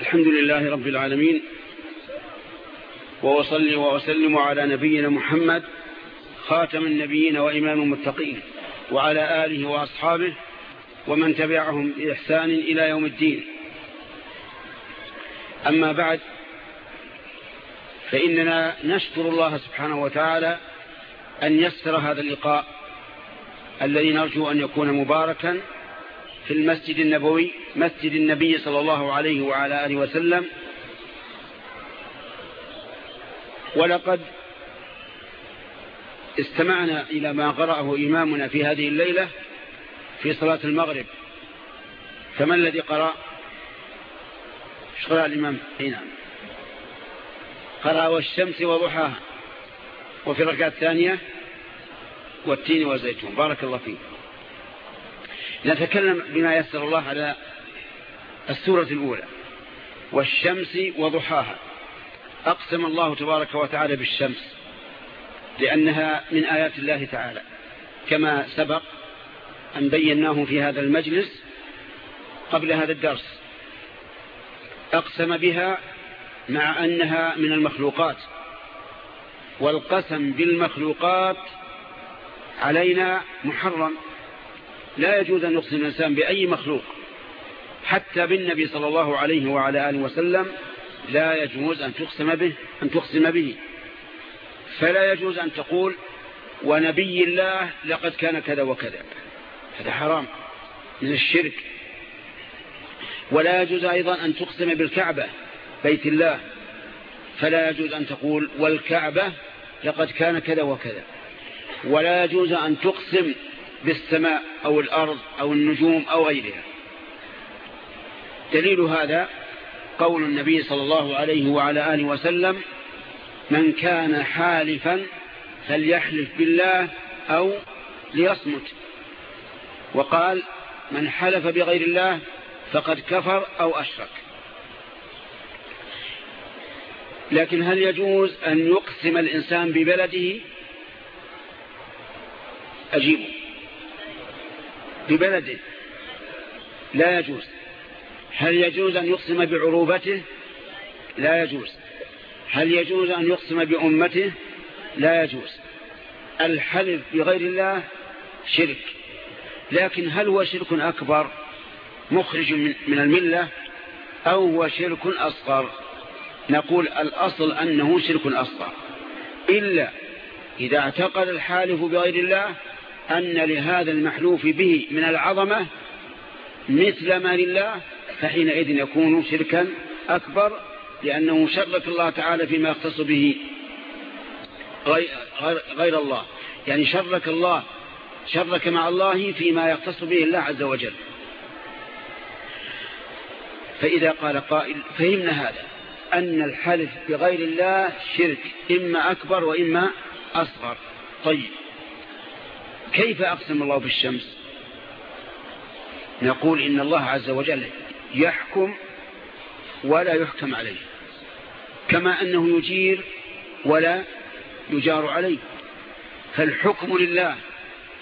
الحمد لله رب العالمين وأصلي وأسلم على نبينا محمد خاتم النبيين وإمام المتقين وعلى آله وأصحابه ومن تبعهم بإحسان إلى يوم الدين. أما بعد فإننا نشكر الله سبحانه وتعالى أن يسر هذا اللقاء الذي نرجو أن يكون مباركا في المسجد النبوي مسجد النبي صلى الله عليه وعلى آله وسلم. ولقد استمعنا إلى ما قرأه إمامنا في هذه الليلة في صلاة المغرب. فما الذي قرأ؟ قرأ الإمام. نعم. قرأ والشمس وضحاها. وفي الركعة الثانية والتين والزيتون. بارك الله فيك. نتكلم بما يسر الله على السورة الأولى والشمس وضحاها. أقسم الله تبارك وتعالى بالشمس لأنها من آيات الله تعالى. كما سبق أن بيناه في هذا المجلس قبل هذا الدرس. أقسم بها مع أنها من المخلوقات والقسم بالمخلوقات علينا محرم. لا يجوز أن يقسم الإنسان بأي مخلوق. حتى بالنبي صلى الله عليه وعلى آله وسلم لا يجوز أن تقسم به أن تقسم به. فلا يجوز أن تقول ونبي الله لقد كان كذا وكذا. هذا حرام من الشرك. ولا يجوز أيضا أن تقسم بالكعبة بيت الله. فلا يجوز أن تقول والكعبة لقد كان كذا وكذا. ولا يجوز أن تقسم بالسماء أو الأرض أو النجوم أو غيرها. دليل هذا قول النبي صلى الله عليه وعلى آله وسلم من كان حالفا فليحلف بالله أو ليصمت وقال من حلف بغير الله فقد كفر أو أشرك لكن هل يجوز أن يقسم الإنسان ببلده؟ أجيبه. ببلده لا يجوز. هل يجوز أن يقسم بعروبته؟ لا يجوز. هل يجوز أن يقسم بأمته؟ لا يجوز. الحلف بغير الله شرك. لكن هل هو شرك أكبر مخرج من الملة أو هو شرك أصغر؟ نقول الأصل أنه شرك أصغر. إلا إذا اعتقد الحالف بغير الله أن لهذا المحلوف به من العظمة مثل ما لله فحينئذ يكون شركا أكبر لأنه شرك الله تعالى فيما يختص به غير الله. يعني شرك الله شرك مع الله فيما يختص به الله عز وجل. فإذا قال قائل فهمنا هذا أن الحلف بغير الله شرك إما أكبر وإما أصغر. طيب. كيف أقسم الله بالشمس؟ نقول إن الله عز وجل يحكم ولا يحكم عليه كما أنه يجير ولا يجار عليه. فالحكم لله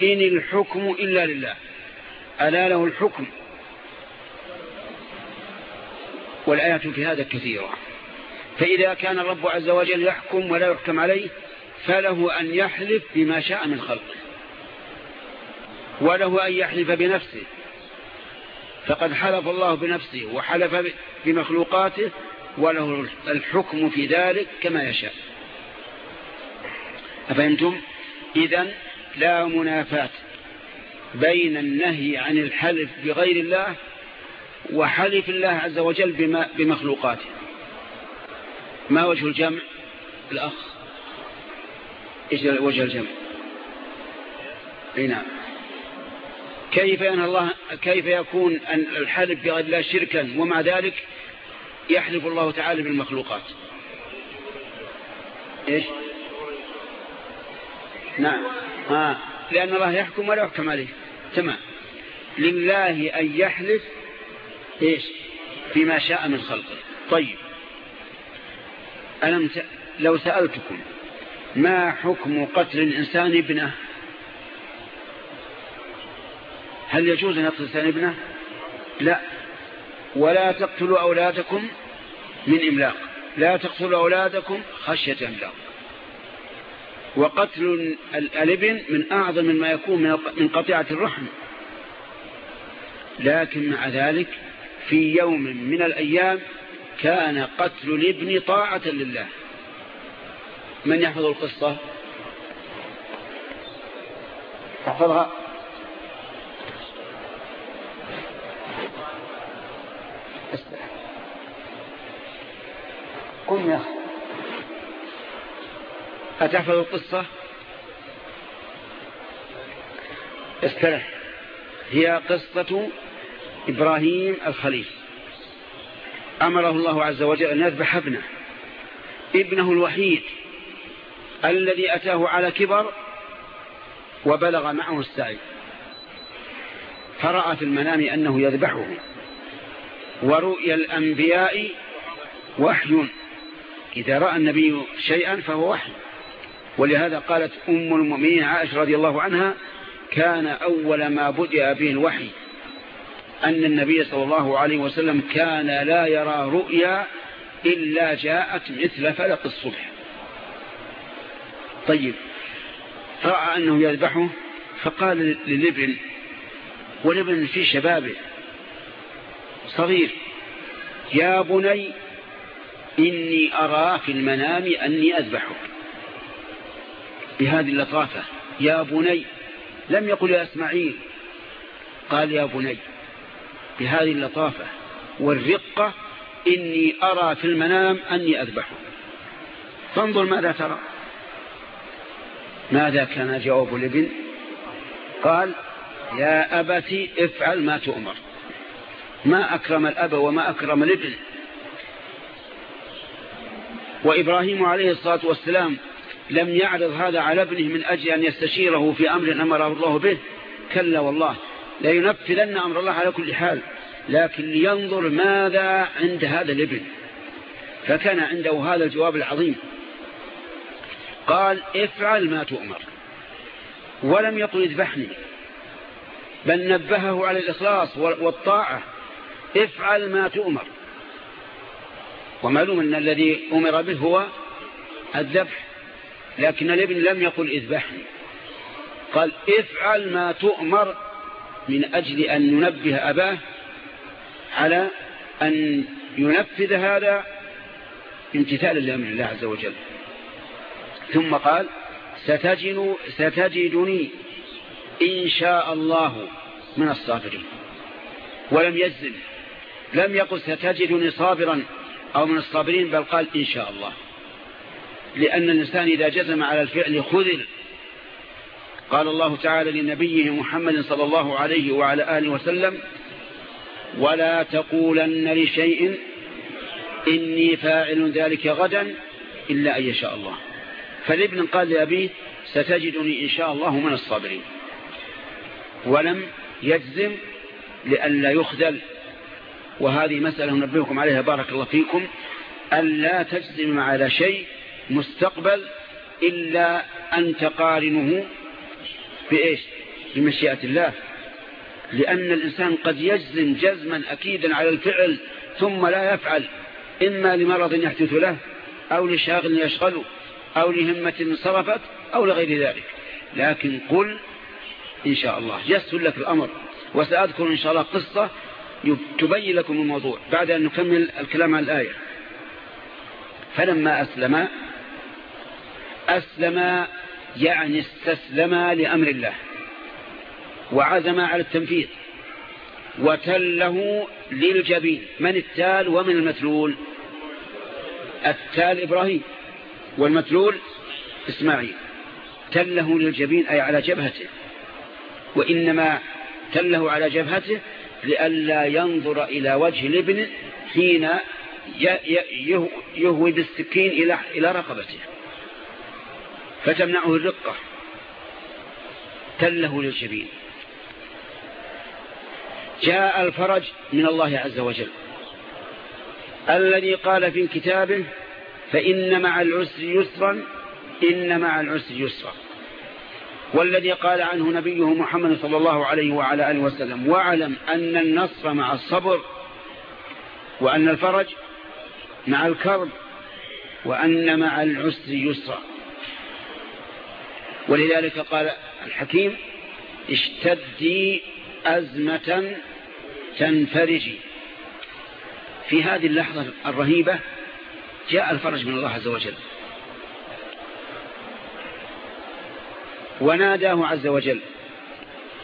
إن الحكم إلا لله. ألا له الحكم؟ والآيات في هذا كثيرة. فإذا كان الرب عز وجل يحكم ولا يحكم عليه فله أن يحلف بما شاء من خلقه. وله أن يحلف بنفسه. فقد حلف الله بنفسه وحلف بمخلوقاته وله الحكم في ذلك كما يشاء. أفهمتم؟ إذن لا منافات بين النهي عن الحلف بغير الله وحلف الله عز وجل بمخلوقاته. ما وجه الجمع؟ الأخ. إيش وجه الجمع؟ أي نعم. كيف أن الله كيف يكون أن الحلف بغير الله شركا ومع ذلك يحلف الله تعالى بالمخلوقات؟ إيش؟ نعم. آه. لأن الله يحكم ولا يحكم عليه. تمام. لله أن يحلف إيش؟ فيما شاء من خلقه. طيب. ألم. لو سألتكم ما حكم قتل الإنسان ابنه؟ هل يجوز أن يقتل ابنه؟ لا. ولا تقتلوا أولادكم من إملاق. لا تقتلوا أولادكم خشية إملاق. وقتل الابن من أعظم ما يكون من قطيعة الرحم. لكن مع ذلك في يوم من الأيام كان قتل الابن طاعة لله. من يحفظ القصة؟ تحفظها قم يا أخي. أتحفظ القصة؟ استرح هي قصة إبراهيم الخليل. أمره الله عز وجل أن يذبح ابنه ابنه الوحيد الذي أتاه على كبر وبلغ معه السعي. فرأى في المنام أنه يذبحه. ورؤيا الأنبياء وحي. إذا رأى النبي شيئا فهو وحي. ولهذا قالت أم المؤمنين عائشة رضي الله عنها كان أول ما بدأ به الوحي أن النبي صلى الله عليه وسلم كان لا يرى رؤيا إلا جاءت مثل فلق الصبح. طيب رأى أنه يذبحه فقال للابن والابن في شبابه. صغير. يا بني إني أرى في المنام أني أذبحك. بهذه اللطافة يا بني لم يقل يا إسماعيل. قال يا بني بهذه اللطافة والرقة إني أرى في المنام أني أذبحه فانظر ماذا ترى. ماذا كان جواب الابن؟ قال يا أبت افعل ما تؤمر. ما أكرم الأب وما أكرم الابن. وإبراهيم عليه الصلاة والسلام لم يعرض هذا على ابنه من أجل أن يستشيره في أمر أمره الله به. كلا والله لا ينفذن أمر الله على كل حال لكن لينظر ماذا عند هذا الابن. فكان عنده هذا الجواب العظيم. قال افعل ما تؤمر. ولم يقل اذبحني بل نبهه على الإخلاص والطاعة. افعل ما تؤمر. ومعلوم أن الذي أمر به هو الذبح لكن الابن لم يقل اذبحني. قال افعل ما تؤمر من أجل أن ننبه أباه على أن ينفذ هذا امتثالا لأمر الله عز وجل. ثم قال ستجد ستجدني إن شاء الله من الصابرين. ولم يزل. لم يقل ستجدني صابرا أو من الصابرين بل قال إن شاء الله. لأن الإنسان إذا جزم على الفعل خذل. قال الله تعالى لنبيه محمد صلى الله عليه وعلى آله وسلم ولا تقولن لشيء إني فاعل ذلك غدا إلا أن يشاء الله. فالابن قال لأبيه ستجدني إن شاء الله من الصابرين. ولم يجزم لئلا يخذل. وهذه مسألة نبهكم عليها بارك الله فيكم. ألا تجزم على شيء مستقبل إلا أن تقارنه بإيش؟ بمشيئة الله. لأن الإنسان قد يجزم جزما أكيدا على الفعل ثم لا يفعل إما لمرض يحدث له أو لشاغل يشغله أو لهمة صرفت أو لغير ذلك. لكن قل إن شاء الله يسهل لك الأمر. وسأذكر إن شاء الله قصة تبين لكم الموضوع بعد أن نكمل الكلام عن الآية. فلما أسلم أسلم يعني استسلم لأمر الله وعزم على التنفيذ وتله للجبين من التال ومن المتلول؟ التال إبراهيم والمتلول إسماعيل. تله للجبين أي على جبهته وإنما تله على جبهته لئلا ينظر إلى وجه الابن حين يهوي بالسكين إلى رقبته. فتمنعه الرقة. تله للجبين. جاء الفرج من الله عز وجل. الذي قال في كتابه فإن مع العسر يسرا إن مع العسر يسرا. والذي قال عنه نبيه محمد صلى الله عليه وعلى آله وسلم واعلم أن النصر مع الصبر وأن الفرج مع الكرب وأن مع العسر يسرا. ولذلك قال الحكيم اشتدي أزمة تنفرجي في هذه اللحظة الرهيبة جاء الفرج من الله عز وجل. وناداه عز وجل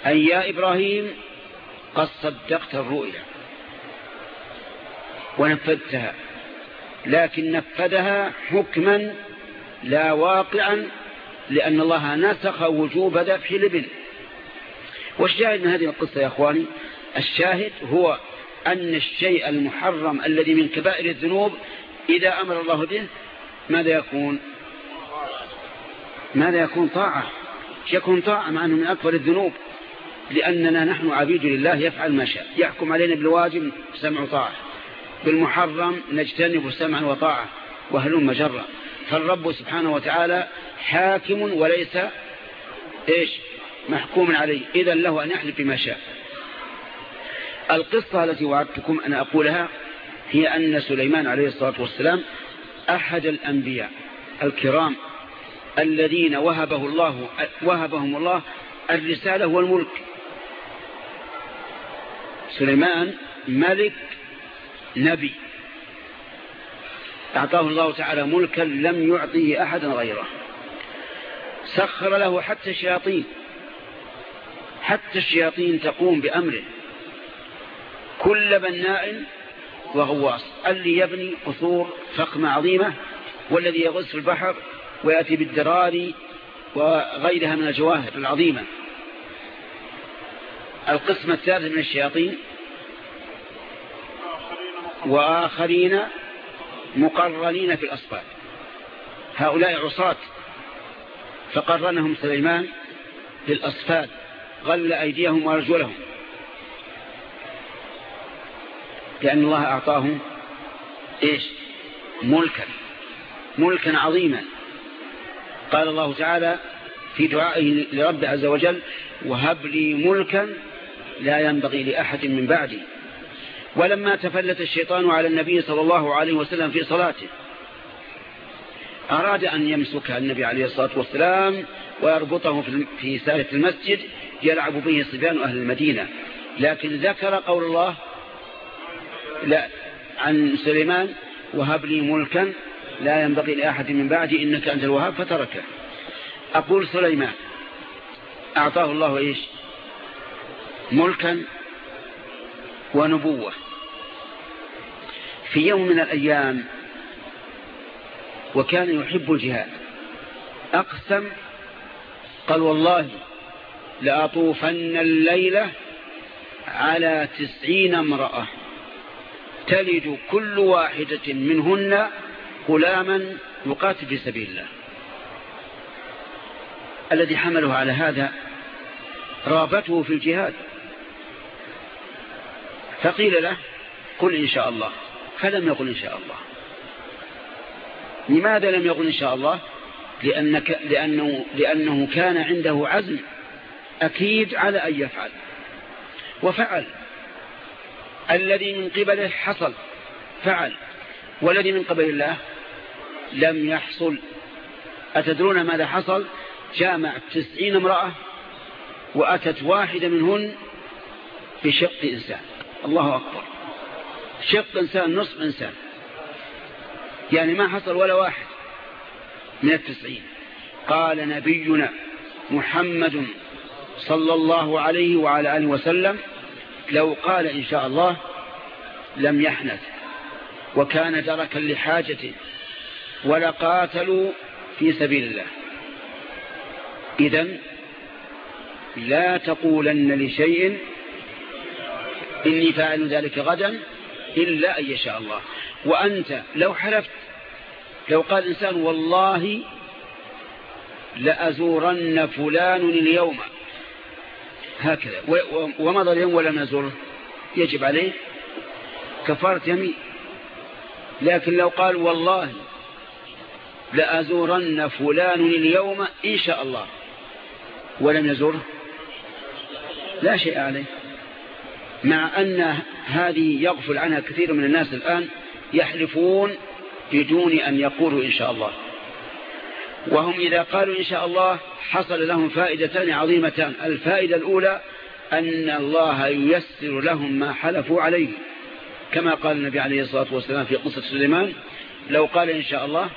أن يا إبراهيم قد صدقت الرؤيا. ونفذتها لكن نفذها حكما لا واقعا لأن الله نسخ وجوب ذبح لبن والشاهد من هذه القصة يا أخواني؟ الشاهد هو أن الشيء المحرم الذي من كبائر الذنوب إذا أمر الله به ماذا يكون؟ ماذا يكون؟ طاعة. يكون طاعة مع أنه من أكبر الذنوب لأننا نحن عبيد لله يفعل ما شاء يحكم علينا بالواجب سمع طاعة بالمحرم نجتنب سمعا وطاعة وهلم مجرة. فالرب سبحانه وتعالى حاكم وليس إيش؟ محكوم عليه. إذا له أن يحلف بما شاء. القصة التي وعدتكم أن أقولها هي أن سليمان عليه الصلاة والسلام أحد الأنبياء الكرام الذين وهبه الله وهبهم الله الرسالة والملك. سليمان ملك نبي. أعطاه الله تعالى ملكا لم يعطيه أحدا غيره. سخر له حتى الشياطين. حتى الشياطين تقوم بأمره. كل بناء وغواص. اللي يبني قصور فخمة عظيمة والذي يغز في البحر ويأتي بالدراري وغيرها من الجواهر العظيمة. القسم الثالث من الشياطين. وآخرين مقرنين في الأصفاد. هؤلاء عصاة فقرنهم سليمان في الأصفاد غل أيديهم وأرجلهم. لأن الله أعطاهم إيش؟ ملكا ملكا عظيما. قال الله تعالى في دعائه لرب عز وجل وهب لي ملكا لا ينبغي لأحد من بعدي. ولما تفلت الشيطان على النبي صلى الله عليه وسلم في صلاته أراد أن يمسك النبي عليه الصلاة والسلام ويربطه في سالة المسجد يلعب به صبيان أهل المدينة. لكن ذكر قول الله لا عن سليمان وهب لي ملكا لا ينبغي لأحد من بعدي إنك أنت الوهاب فتركه. أقول سليمان أعطاه الله إيش؟ ملكا ونبوة. في يوم من الأيام وكان يحب الجهاد. أقسم قال والله لأطوفن الليلة على تسعين امرأة تلد كل واحدة منهن غلاما يقاتل في سبيل الله. الذي حمله على هذا رابته في الجهاد. فقيل له قل إن شاء الله. فلم يقل إن شاء الله. لماذا لم يقل إن شاء الله؟ لأنك لأنه, لأنه كان عنده عزم أكيد على أن يفعل. وفعل. الذي من قبله حصل فعل. والذي من قبل الله لم يحصل. أتدرون ماذا حصل؟ جامع تسعين امرأة وأتت واحدة منهن بشق إنسان. الله أكبر. شق إنسان نصف إنسان. يعني ما حصل ولا واحد من التسعين. قال نبينا محمد صلى الله عليه وعلى آله وسلم لو قال إن شاء الله لم يحنث. وكان دركا لحاجته ولقاتلوا في سبيل الله. إذا لا تقولن لشيء إني فاعل ذلك غدا إلا أن يشاء الله. وأنت لو حلفت لو قال إنسان والله لأزورن فلان اليوم. هكذا. ومضى اليوم ولم يزوره يجب عليه كفارة يمين. لكن لو قال والله لأزورن فلان اليوم إن شاء الله. ولم يزوره لا شيء عليه. مع أن هذه يغفل عنها كثير من الناس الآن يحلفون بدون أن يقولوا إن شاء الله. وهم إذا قالوا إن شاء الله حصل لهم فائدتان عظيمتان. الفائدة الأولى أن الله ييسر لهم ما حلفوا عليه. كما قال النبي عليه الصلاة والسلام في قصة سليمان لو قال إن شاء الله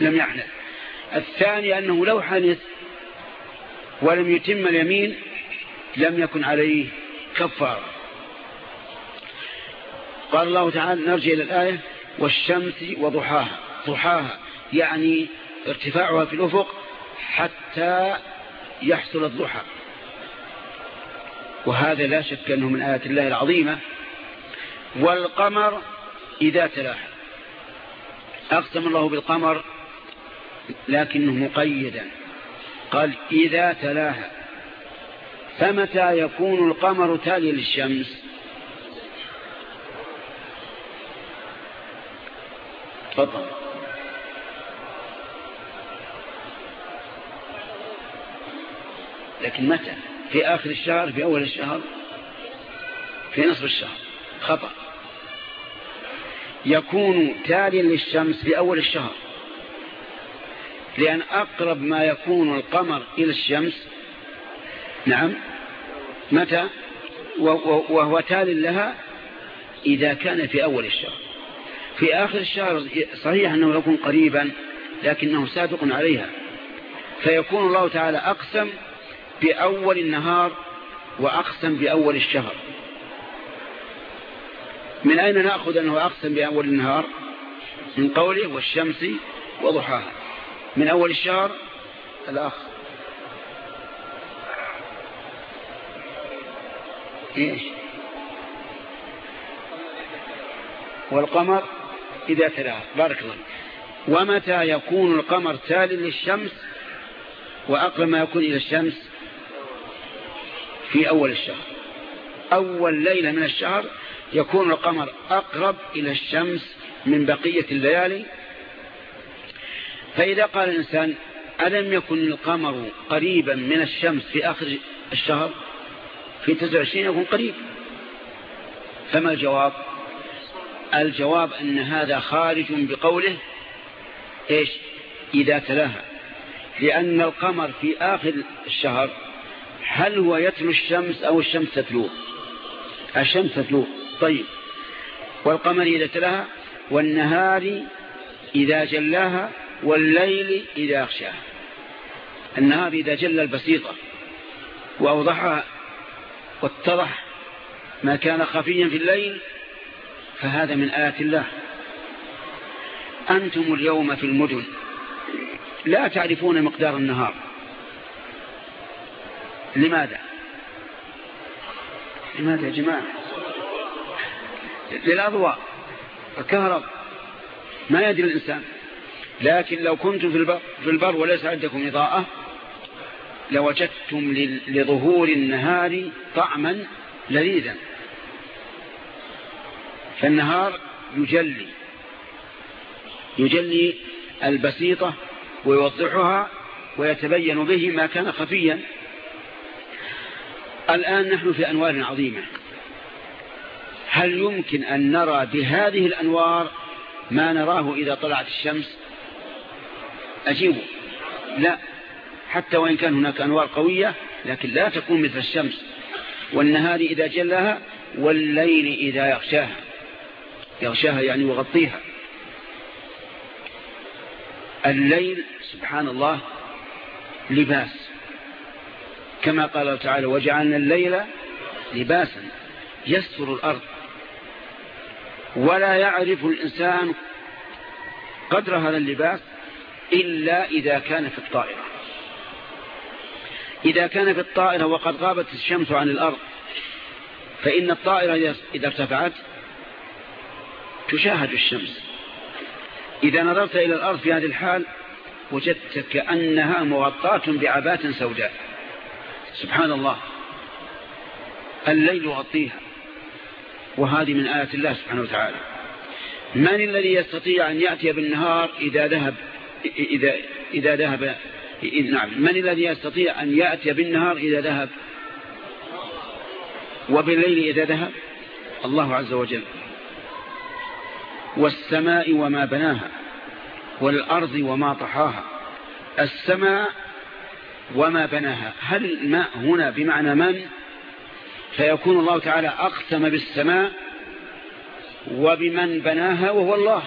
لم يحنث. الثاني أنه لو حنث ولم يتم اليمين لم يكن عليه كفار قال الله تعالى نرجع إلى الآية والشمس وضحاها. ضحاها يعني ارتفاعها في الأفق حتى يحصل الضحى. وهذا لا شك أنه من آيات الله العظيمة. والقمر إذا تلاحى أقسم الله بالقمر لكنه مقيدا. قال إذا تلاها. فمتى يكون القمر تالي للشمس؟ تفضل. لكن متى؟ في آخر الشهر؟ في أول الشهر؟ في نصف الشهر. خطأ. يكون تاليا للشمس في أول الشهر. لأن أقرب ما يكون القمر إلى الشمس نعم متى؟ وهو تال لها إذا كان في أول الشهر. في آخر الشهر صحيح أنه يكون قريبا لكنه سابق عليها. فيكون الله تعالى أقسم بأول النهار وأقسم بأول الشهر. من أين نأخذ أنه أقسم بأول النهار؟ من قوله والشمس وضحاها. من أول الشهر الأخ إيش؟ والقمر إذا تلاها. بارك الله ومتى يكون القمر تالي للشمس وأقرب ما يكون إلى الشمس؟ في أول الشهر. أول ليلة من الشهر يكون القمر أقرب إلى الشمس من بقية الليالي فإذا قال الإنسان ألم يكن القمر قريبا من الشمس في آخر الشهر؟ في 29 يكون قريب. فما الجواب؟ الجواب أن هذا خارج بقوله إيش؟ إذا تلاها. لأن القمر في آخر الشهر هل هو يتلو الشمس أو الشمس تتلوه؟ الشمس تتلوه. طيب. والقمر إذا تلاها والنهار إذا جلاها والليل إذا أخشاها النهار إذا جل البسيطة وأوضحها واتضح ما كان خفيا في الليل فهذا من آيات الله. أنتم اليوم في المدن لا تعرفون مقدار النهار. لماذا؟ لماذا يا جماعة؟ للأضواء الكهرب. ما يدري الإنسان. لكن لو كنتم في البر, في البر وليس عندكم إضاءة لوجدتم لظهور النهار طعما لذيذا. فالنهار يجلي يجلي البسيطة ويوضحها ويتبين به ما كان خفيا. الآن نحن في أنوار عظيمة. هل يمكن أن نرى بهذه الأنوار ما نراه إذا طلعت الشمس؟ أجيبوا لا. حتى وإن كان هناك أنوار قوية لكن لا تكون مثل الشمس. والنهار إذا جلها والليل إذا يغشاها. يغشاها يعني يغطيها. الليل سبحان الله لباس. كما قال تعالى وجعلنا الليل لباسا يستر الأرض. ولا يعرف الإنسان قدر هذا اللباس إلا إذا كان في الطائرة. إذا كان في الطائرة وقد غابت الشمس عن الأرض فإن الطائرة إذا ارتفعت تشاهد الشمس. إذا نظرت إلى الأرض في هذه الحال وجدت كأنها مغطاة بعبات سوداء. سبحان الله. الليل يغطيها وهذه من آيات الله سبحانه وتعالى. من الذي يستطيع أن يأتي بالنهار إذا ذهب؟ إذا, إذا ذهب نعم. من الذي يستطيع أن يأتي بالنهار إذا ذهب؟ وبالليل إذا ذهب؟ الله عز وجل. والسماء وما بناها والأرض وما طحاها السماء وما بناها. هل الماء هنا بمعنى من؟ فيكون الله تعالى أقسم بالسماء وبمن بناها وهو الله.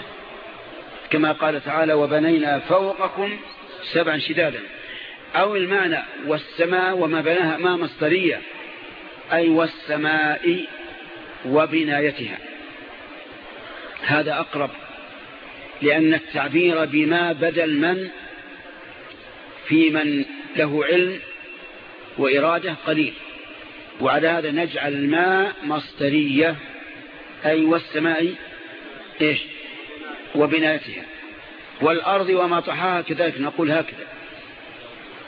كما قال تعالى وبنينا فوقكم سبعا شدادا. أو المعنى والسماء وما بناها ما مصدرية. أي والسماء وبنايتها. هذا أقرب لأن التعبير بما بدل من في من له علم وإرادة قليل. وعلى هذا نجعل الماء مصدرية. أي والسماء إيش؟ وبنايتها والأرض وما طحاها كذلك نقول هكذا.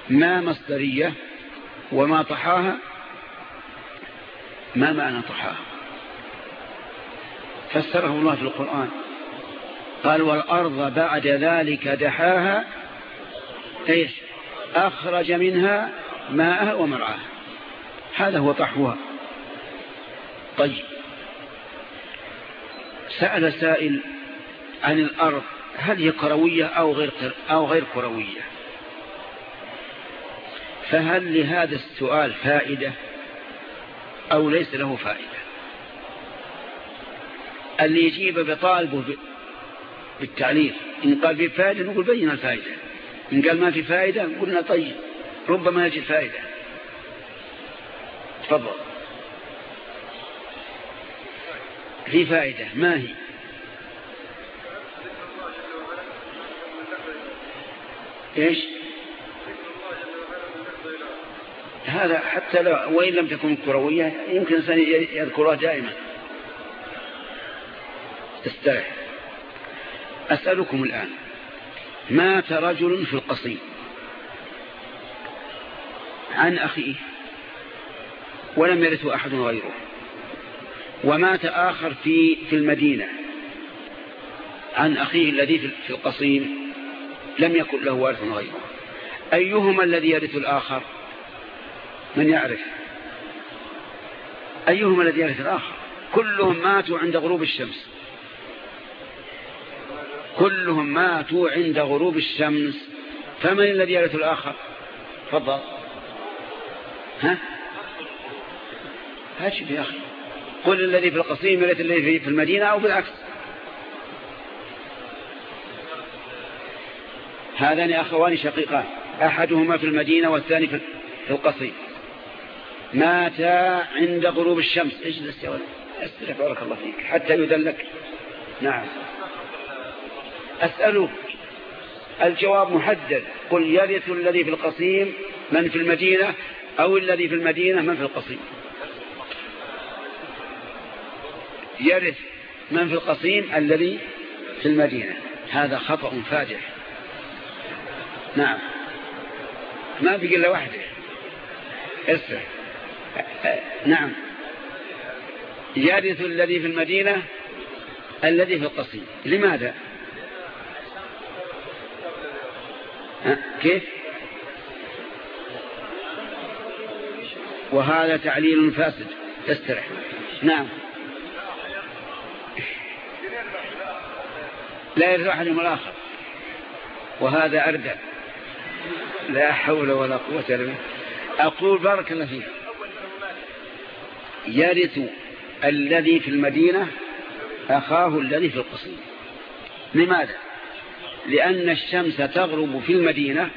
ما مصدرية وما طحاها ما معنى طحاها؟ فسره الله في القرآن. قال والأرض بعد ذلك دحاها إيش؟ أخرج منها ماءها ومرعاها. هذا هو طحوها. طيب. سأل سائل عن الأرض هل هي كروية أو غير, أو غير كروية؟ فهل لهذا السؤال فائدة أو ليس له فائدة؟ اللي يجيب بطالبه بالتعليل إن قال في فائدة نقول بين الفائدة إن قال ما في فائدة قلنا طيب ربما يجد فائدة. تفضل. في فائدة ما هي؟ إيش؟ هذا حتى لو وإن لم تكن كروية يمكن الإنسان يذكرها دائما. استرح أسألكم الآن مات رجل في القصيم عن أخيه ولم يرثه أحد غيره ومات آخر في في المدينة عن أخيه الذي في القصيم لم يكن له وارث غيره. أيهما الذي يرث الآخر؟ من يعرف؟ أيهما الذي يرث الآخر؟ كلهم ماتوا عند غروب الشمس. كلهم ماتوا عند غروب الشمس. فمن الذي يرث الآخر؟ تفضل. ها؟ هاتشف يا أخي. قل الذي في القصيم يرث الذي في المدينة أو بالعكس. هذان أخوان شقيقان أحدهما في المدينة والثاني في القصيم. ماتا عند غروب الشمس. اجلس يا ولد استرح بارك الله فيك حتى يدلك نعم. أسألك. الجواب محدد. قل يرث الذي في القصيم من في المدينة أو الذي في المدينة من في القصيم. يرث من في القصيم الذي في المدينة. هذا خطأ فادح نعم. ما في إلا واحدة. اسرع نعم. يرث الذي في المدينة الذي في القصيم. لماذا؟ كيف؟ وهذا تعليل فاسد. استرح. نعم. لا يرث أحدهم الآخر. وهذا أردى. لا حول ولا قوة إلا بالله. أقول بارك الله فيك. يرث الذي في المدينة أخاه الذي في القصيم. لماذا؟ لأن الشمس تغرب في المدينة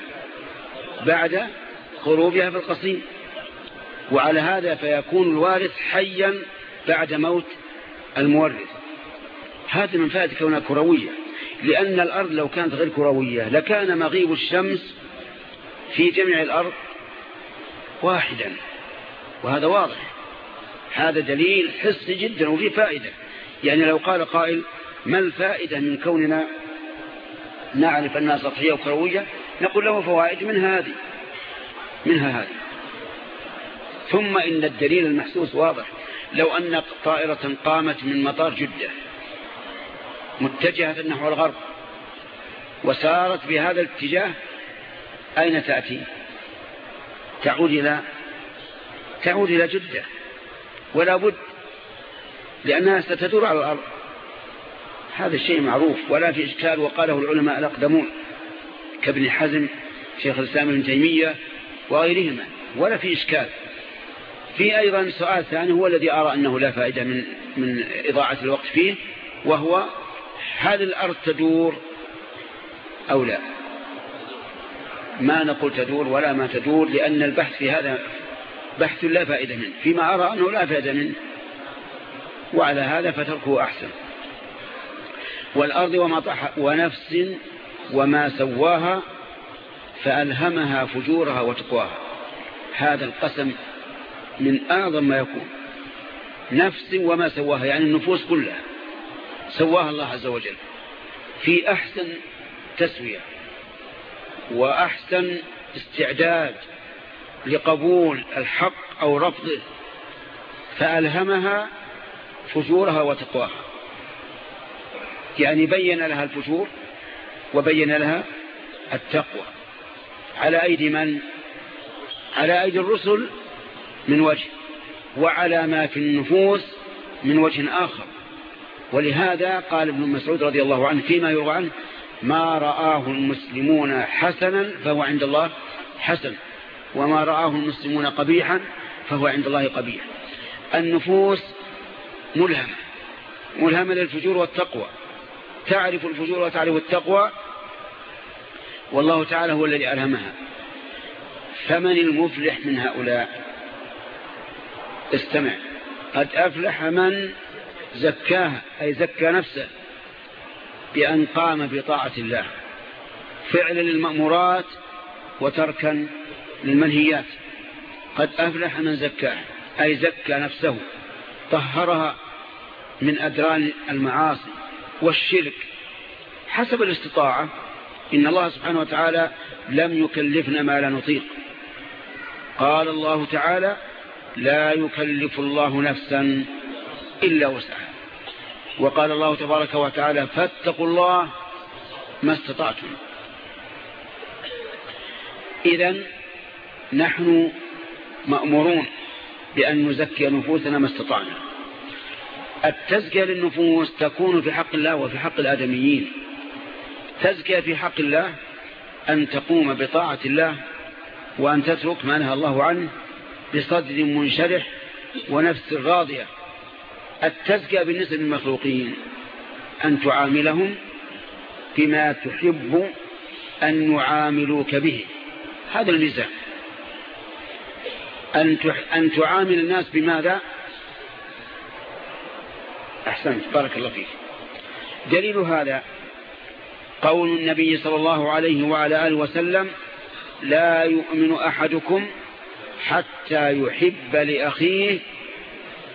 بعد غروبها في القصيم. وعلى هذا فيكون الوارث حيا بعد موت المورث. هذا من فائدة كونها كروية. لأن الأرض لو كانت غير كروية لكان مغيب الشمس في جميع الأرض واحدا وهذا واضح. هذا دليل حسي جدا وفيه فائدة. يعني لو قال قائل ما الفائدة من كوننا نعرف أنها سطحية وكروية؟ نقول له فوائد من هذه منها هذه. ثم إن الدليل المحسوس واضح. لو أن طائرة قامت من مطار جدة متجهة نحو الغرب وسارت بهذا الاتجاه أين تأتي؟ تعود إلى تعود إلى جدة. ولا بد لأنها ستدور على الأرض. هذا الشيء معروف ولا في إشكال وقاله العلماء الأقدمون كابن حزم شيخ الإسلام ابن تيمية وغيرهما ولا في إشكال. في أيضا سؤال ثاني هو الذي أرى أنه لا فائدة من, من إضاعة الوقت فيه وهو هل الأرض تدور أو لا؟ ما نقول تدور ولا ما تدور لأن البحث في هذا بحث لا فائدة منه. فيما أرى أنه لا فائدة منه. وعلى هذا فتركه أحسن. والأرض وما طح ونفس وما سواها فألهمها فجورها وتقواها. هذا القسم من أعظم ما يكون. نفس وما سواها يعني النفوس كلها. سواها الله عز وجل. في أحسن تسوية. وأحسن استعداد لقبول الحق أو رفضه فألهمها فجورها وتقواها. يعني بين لها الفجور وبين لها التقوى. على أيدي من؟ على أيدي الرسل من وجه وعلى ما في النفوس من وجه آخر. ولهذا قال ابن مسعود رضي الله عنه فيما يروى عنه ما رآه المسلمون حسنا فهو عند الله حسن وما رآه المسلمون قبيحا فهو عند الله قبيح. النفوس ملهمة ملهمة للفجور والتقوى. تعرف الفجور وتعرف التقوى؟ والله تعالى هو الذي ألهمها. فمن المفلح من هؤلاء؟ استمع. قد أفلح من زكاها أي زكى نفسه. بأن قام بطاعة الله. فعلا للمأمورات وتركا للمنهيات. قد أفلح من زكاها أي زكى نفسه طهرها من أدران المعاصي والشرك. حسب الاستطاعة إن الله سبحانه وتعالى لم يكلفنا ما لا نطيق. قال الله تعالى لا يكلف الله نفسا إلا وسعها. وقال الله تبارك وتعالى فاتقوا الله ما استطعتم. إذا نحن مأمورون بأن نزكي نفوسنا ما استطعنا. التزكية للنفوس تكون في حق الله وفي حق الآدميين. تزكية في حق الله أن تقوم بطاعة الله وأن تترك ما نهى الله عنه بصدر منشرح ونفس راضية. التزكية بالنسبة للمخلوقين أن تعاملهم بما تحب أن يعاملوك به. هذا الميزان. أن تعامل الناس بماذا؟ أحسنت بارك الله فيك. دليل هذا قول النبي صلى الله عليه وعلى آله وسلم لا يؤمن أحدكم حتى يحب لأخيه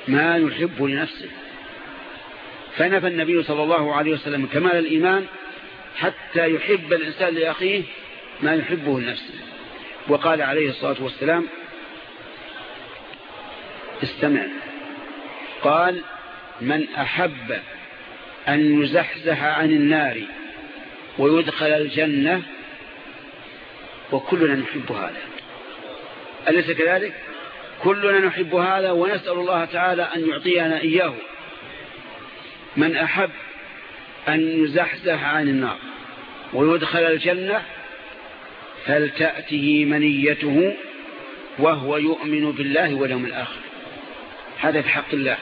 ما يحب لنفسه. فنفى النبي صلى الله عليه وسلم كمال الإيمان حتى يحب الإنسان لأخيه ما يحبه لنفسه. وقال عليه الصلاة والسلام استمع. قال من أحب أن يزحزح عن النار ويدخل الجنة وكلنا نحب هذا. أليس كذلك؟ كلنا نحب هذا ونسأل الله تعالى أن يعطينا إياه. من أحب أن يزحزح عن النار ويدخل الجنة فلتأته منيته وهو يؤمن بالله واليوم الآخر. هذا في حق الله.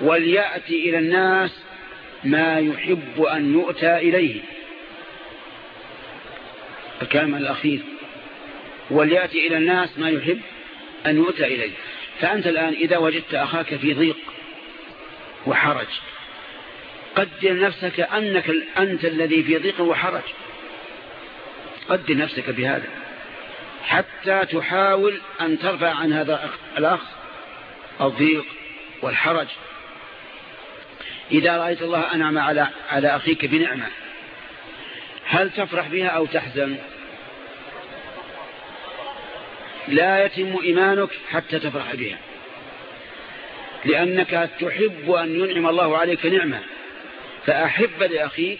وليأتي إلى الناس ما يحب أن يؤتى إليه. الكلام الأخير. وليأتي إلى الناس ما يحب أن يؤتى إليه فأنت الآن إذا وجدت أخاك في ضيق وحرج قدر نفسك أنك أنت الذي في ضيق وحرج. قدر نفسك بهذا حتى تحاول أن ترفع عن هذا الأخ الضيق والحرج. إذا رأيت الله أنعم على, على أخيك بنعمة هل تفرح بها أو تحزن؟ لا يتم إيمانك حتى تفرح بها. لأنك تحب أن ينعم الله عليك نعمة. فأحب لأخيك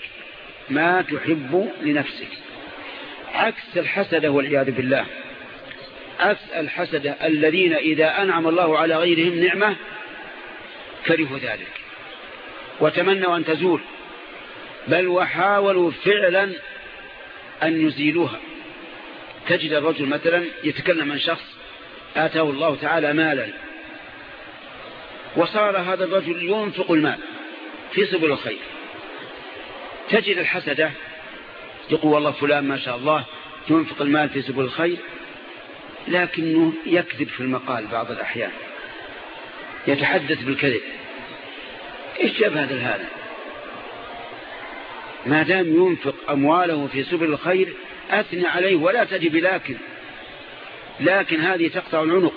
ما تحب لنفسك. عكس الحسد والعياذ بالله. عكس الحسد الذين إذا أنعم الله على غيرهم نعمة كرهوا ذلك. وتمنوا أن تزول. بل وحاولوا فعلا أن يزيلوها. تجد الرجل مثلا يتكلم عن شخص آتاه الله تعالى مالا وصار هذا الرجل ينفق المال في سبل الخير. تجد الحسدة يقول والله فلان ما شاء الله ينفق المال في سبل الخير لكنه يكذب في المقال بعض الأحيان يتحدث بالكذب. إيش جاب هذا هذا ما دام ينفق أمواله في سبل الخير أثني عليه ولا تجب لكن لكن هذه تقطع العنق.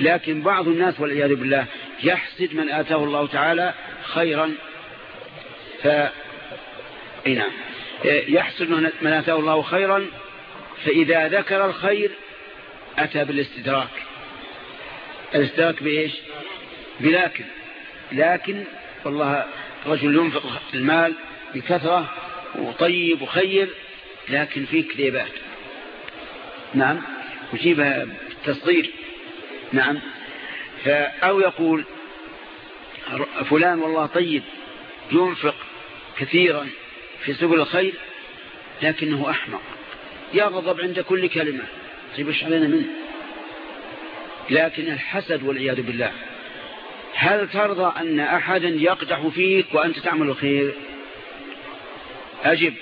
لكن بعض الناس والعياذ بالله يحسد من آتاه الله تعالى خيرا. ف نعم. يحسد من آتاه الله خيرا فإذا ذكر الخير أتى بالاستدراك. الاستدراك بإيش؟ بلكن. لكن والله رجل ينفق المال بكثرة وطيب وخير لكن فيه كذيبات نعم. وجيبها بالتصدير نعم. أو يقول فلان والله طيب ينفق كثيرا في سبل الخير لكنه أحمق. يغضب عند كل كلمة. طيب إيش علينا منه؟ لكن الحسد والعياذ بالله. هل ترضى أن أحدا يقدح فيك وأنت تعمل الخير؟ أجب.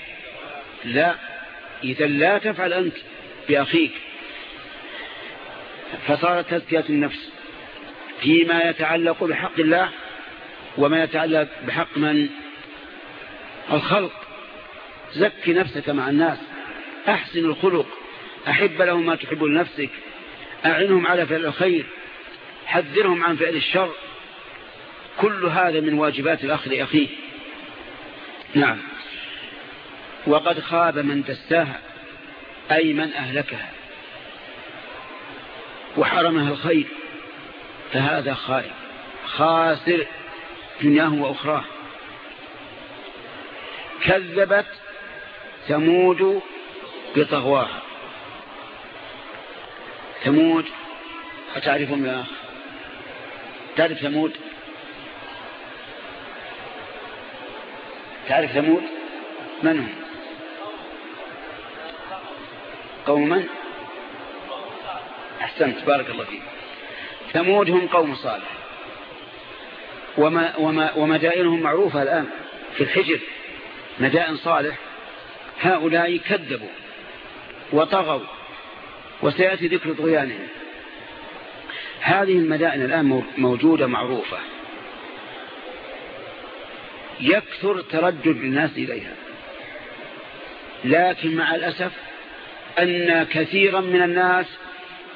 لا. إذا لا تفعل أنت بأخيك. فصارت تزكية النفس فيما يتعلق بحق الله وما يتعلق بحق من؟ الخلق. زك نفسك مع الناس. أحسن الخلق. أحب لهم ما تحب لنفسك. أعنهم على فعل الخير. حذرهم عن فعل الشر. كل هذا من واجبات الأخ لأخيه. نعم. وقد خاب من دساها أي من أهلكها. وحرمها الخير فهذا خائب خاسر دنياه وأخراه. كذبت ثمود بطغواها. ثمود أتعرفهم يا أخ؟ تعرف ثمود؟ تعرف ثمود؟ من هم؟ قوما. أحسنت بارك الله فيك. ثمود هم قوم صالح. وما وما ومدائنهم معروفة الآن في الحجر. مدائن صالح. هؤلاء كذبوا وطغوا وسيأتي ذكر طغيانهم. هذه المدائن الآن موجودة معروفة. يكثر تردد الناس إليها. لكن مع الأسف أن كثيرا من الناس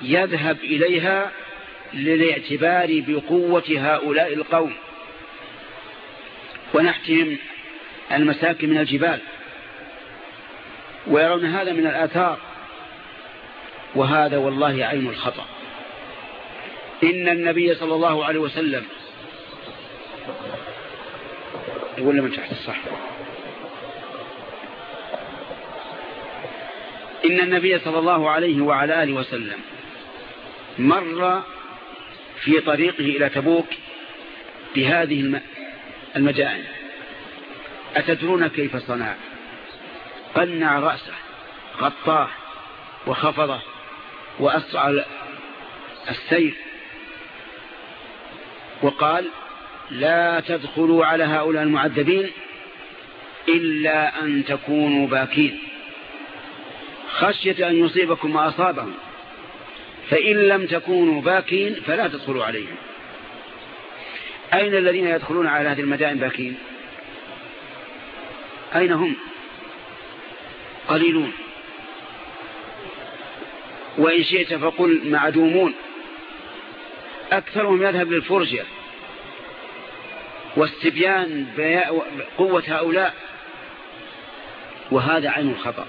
يذهب إليها للاعتبار بقوة هؤلاء القوم. ونحتهم المساكن من الجبال. ويرون هذا من الآثار. وهذا والله عين الخطأ. إن النبي صلى الله عليه وسلم يقول من تحت الصح إن النبي صلى الله عليه وعلى آله وسلم مر في طريقه إلى تبوك بهذه المدائن أتدرون كيف صنع؟ قنع رأسه غطاه وخفضه وأسرع السيف. وقال لا تدخلوا على هؤلاء المعذبين إلا أن تكونوا باكين. خشية أن يصيبكم ما أصابهم. فإن لم تكونوا باكين فلا تدخلوا عليهم. أين الذين يدخلون على هذه المدائن باكين؟ أين هم؟ قليلون. وإن شئت فقل معدومون. أكثرهم يذهب للفرجة. واستبيان قوة هؤلاء. وهذا عين الخطأ.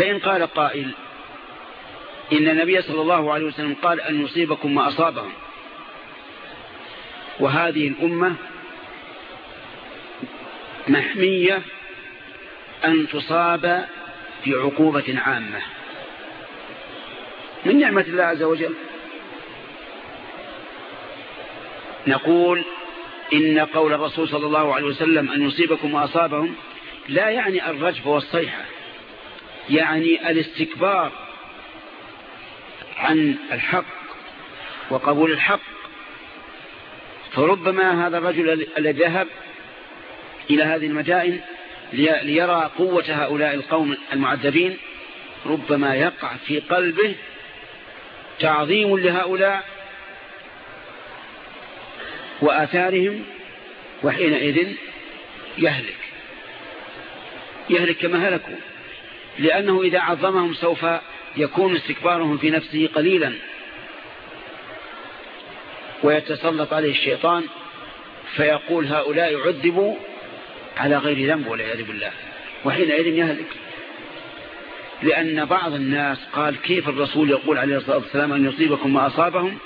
فإن قال قائل إن النبي صلى الله عليه وسلم قال أن يصيبكم ما أصابهم. وهذه الأمة محمية أن تصاب بعقوبة عامة. من نعمة الله عز وجل؟ نقول إن قول الرسول صلى الله عليه وسلم أن يصيبكم وأصابهم لا يعني الرجف والصيحة. يعني الاستكبار عن الحق وقبول الحق فربما هذا الرجل الذي ذهب إلى هذه المدائن ليرى قوة هؤلاء القوم المعذبين ربما يقع في قلبه تعظيم لهؤلاء وآثارهم وحينئذ يهلك يهلك كما هلكوا. لأنه إذا عظمهم سوف يكون استكبارهم في نفسه قليلا. ويتسلط عليه الشيطان فيقول هؤلاء يعذبوا على غير ذنب والعياذ بالله. وحينئذ يهلك. لأن بعض الناس قال كيف الرسول يقول عليه الصلاة والسلام أن يصيبكم ما أصابهم؟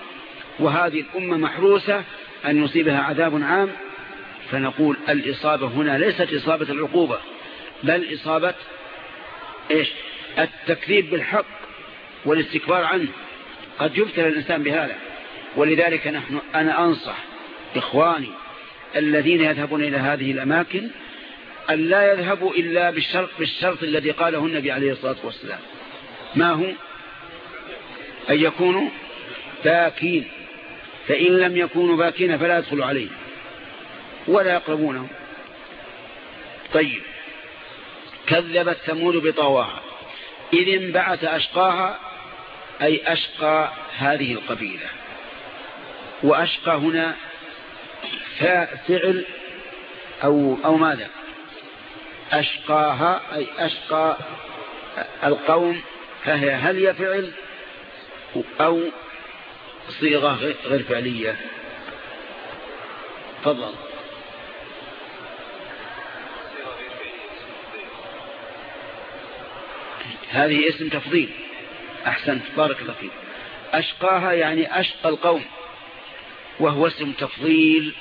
وهذه الأمة محروسة أن يصيبها عذاب عام. فنقول الإصابة هنا ليست إصابة العقوبة بل إصابة إيش؟ التكذيب بالحق والاستكبار عنه. قد يبتلى الإنسان بهذا. ولذلك نحن أنا أنصح إخواني الذين يذهبون إلى هذه الأماكن أن لا يذهبوا إلا بالشرط, بالشرط الذي قاله النبي عليه الصلاة والسلام. ما هو؟ أن يكونوا باكين. فإن لم يكونوا باكين فلا يدخلوا عليه ولا يقربونه طيب. كذبت ثمود بطواها. إذ انبعث أشقاها أي أشقى هذه القبيلة. وأشقى هنا فعل أو, أو ماذا؟ أشقاها أي أشقى القوم فهي هل يفعل أو صيغة غير فعلية؟ تفضل. هذه اسم تفضيل. أحسنت. بارك الله فيك. أشقاها يعني أشقى القوم وهو اسم تفضيل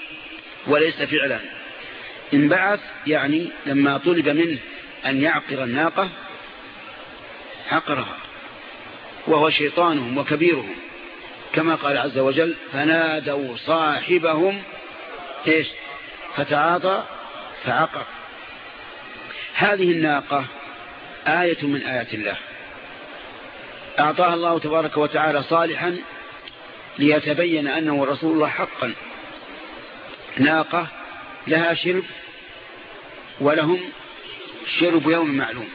وليس فعلا انبعث يعني لما طلب منه أن يعقر الناقة عقرها وهو شيطانهم وكبيرهم. كما قال عز وجل فنادوا صاحبهم إيش؟ فتعاطى فعقر. هذه الناقة آية من آيات الله. أعطاها الله تبارك وتعالى صالحا ليتبين أنه رسول الله حقا. ناقة لها شرب ولهم شرب يوم معلوم.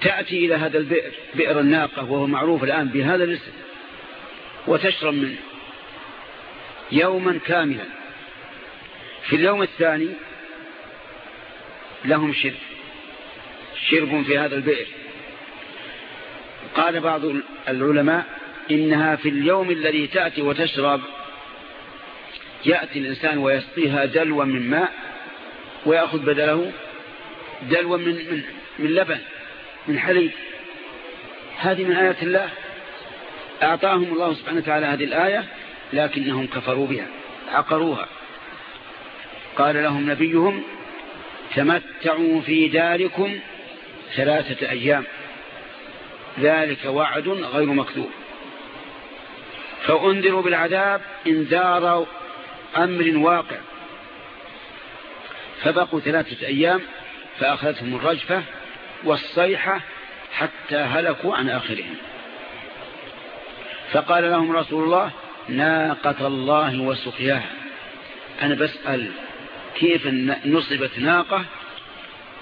تأتي إلى هذا البئر بئر الناقة وهو معروف الآن بهذا الاسم وتشرب منه يوما كاملا. في اليوم الثاني لهم شرب. شرب في هذا البئر. قال بعض العلماء إنها في اليوم الذي تأتي وتشرب يأتي الإنسان ويسقيها دلوا من ماء ويأخذ بدله دلوا من, من, من لبن من حليب. هذه من آيات الله. أعطاهم الله سبحانه وتعالى هذه الآية لكنهم كفروا بها عقروها. قال لهم نبيهم تمتعوا في داركم ثلاثة أيام. ذلك وعد غير مكذوب. فأنذروا بالعذاب انذار أمر واقع. فبقوا ثلاثة أيام فأخذتهم الرجفة والصيحة حتى هلكوا عن آخرهم. فقال لهم رسول الله ناقة الله وسقياها. أنا بسأل كيف نصبت ناقة؟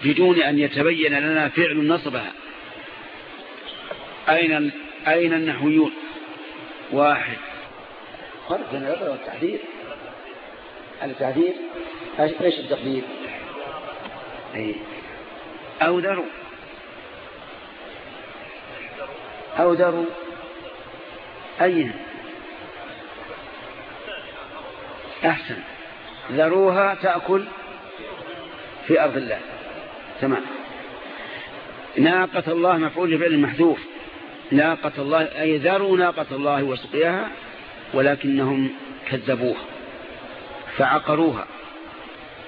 بدون أن يتبين لنا فعل نصبها. أين أين النحويون؟ واحد. فرق بين الرضا والتحذير التحذير إيش التقدير؟ أي. أو ذروا أو ذروا أين؟ أحسن. ذروها تأكل في أرض الله. تمام. ناقة الله مفعول لفعل محذوف. ناقة الله أي ذروا ناقة الله وسقياها ولكنهم كذبوها فعقروها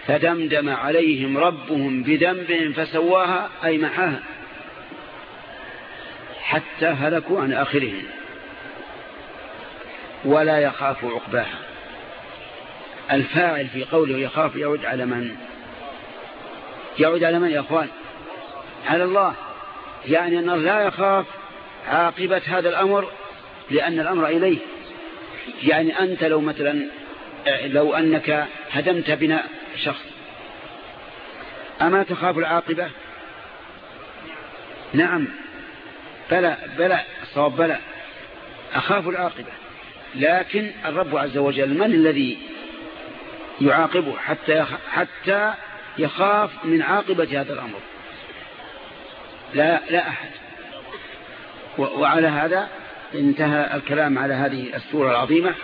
فدمدم عليهم ربهم بذنبهم فسواها أي محاها حتى هلكوا عن آخرهم. ولا يخاف عقباها. الفاعل في قوله يخاف يعود على من؟ يعود على من يا أخوان؟ على الله. يعني أنه لا يخاف عاقبة هذا الأمر لأن الأمر إليه. يعني أنت لو مثلا لو أنك هدمت بناء شخص أما تخاف العاقبة؟ نعم. بلى بلى الصواب بلى. أخاف العاقبة. لكن الرب عز وجل من الذي يعاقبه حتى حتى يخاف من عاقبة هذا الأمر. لا لا أحد. وعلى هذا انتهى الكلام على هذه السورة العظيمة.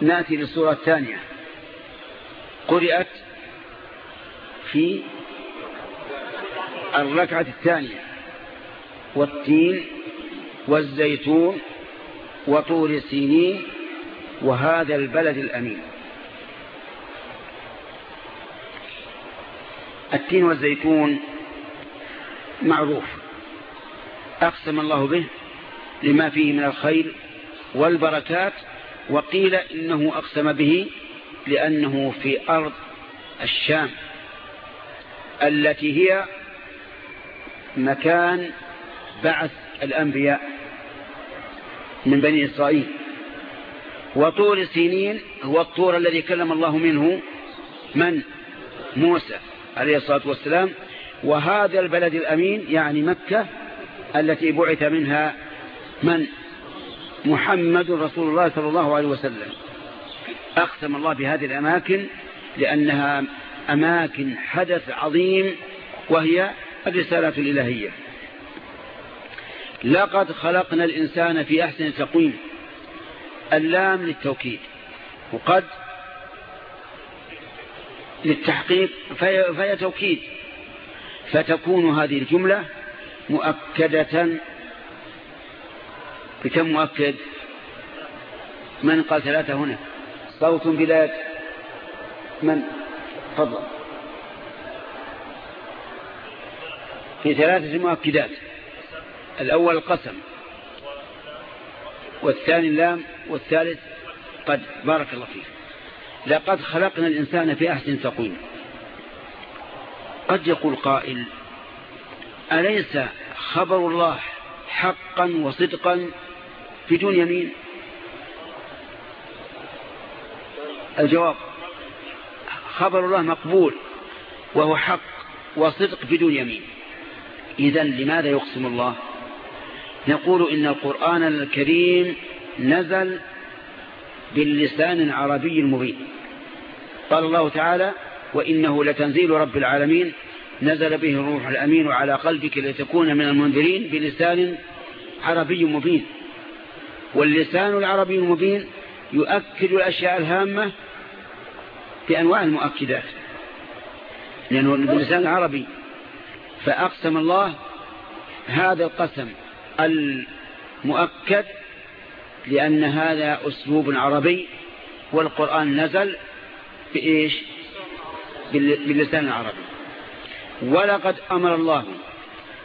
نأتي للسورة الثانية. قرأت في الركعة الثانية. والتين والزيتون وطور السينين وهذا البلد الأمين. التين والزيتون معروف. أقسم الله به لما فيه من الخير والبركات وقيل إنه أقسم به لأنه في أرض الشام التي هي مكان بعث الأنبياء من بني إسرائيل. وطور سنين هو الطور الذي كلم الله منه من؟ موسى. عليه الصلاة والسلام وهذا البلد الأمين يعني مكة التي بعث منها من؟ محمد رسول الله صلى الله عليه وسلم. أقسم الله بهذه الأماكن لأنها أماكن حدث عظيم وهي الرسالة الإلهية. لقد خلقنا الإنسان في أحسن تقويم اللام للتوكيد وقد للتحقيق فهي, فهي توكيد. فتكون هذه الجملة مؤكدة. بكم مؤكد؟ من قال ثلاثة هنا؟ صوت بلاد. من؟ فضل في ثلاثة مؤكدات. الأول القسم والثاني اللام والثالث قد. بارك الله فيك. لقد خلقنا الإنسان في أحسن تقويم. قد يقول قائل أليس خبر الله حقا وصدقا بدون يمين؟ الجواب خبر الله مقبول وهو حق وصدق بدون يمين. إذا لماذا يقسم الله؟ نقول إن القرآن الكريم نزل باللسان العربي المبين. قال الله تعالى وإنه لتنزيل رب العالمين نزل به الروح الأمين على قلبك لتكون من المنذرين بلسان عربي مبين. واللسان العربي المبين يؤكد الأشياء الهامة بأنواع المؤكدات. لأنه باللسان العربي فأقسم الله هذا القسم المؤكد لأن هذا أسلوب عربي والقرآن نزل بإيش؟ باللسان العربي. ولقد أمر الله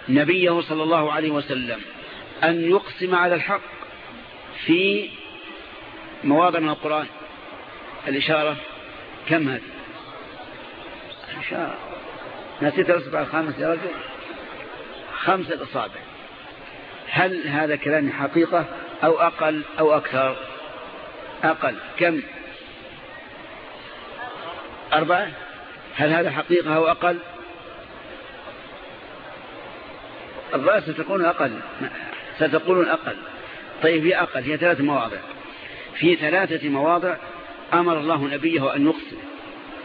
نبيه صلى الله عليه وسلم أن يقسم على الحق في مواضع من القرآن. الإشارة كم هذه؟ الإشارة نسيت الأصبع الخامس يا رجل. خمسة أصابع. هل هذا كلام حقيقة؟ أو أقل أو أكثر؟ أقل. كم؟ أربعة؟ هل هذا حقيقة أو أقل؟ الرأس ستكون أقل. ستقولون أقل. طيب هي أقل. هي ثلاث مواضع. في ثلاثة مواضع أمر الله نبيه أن يقسم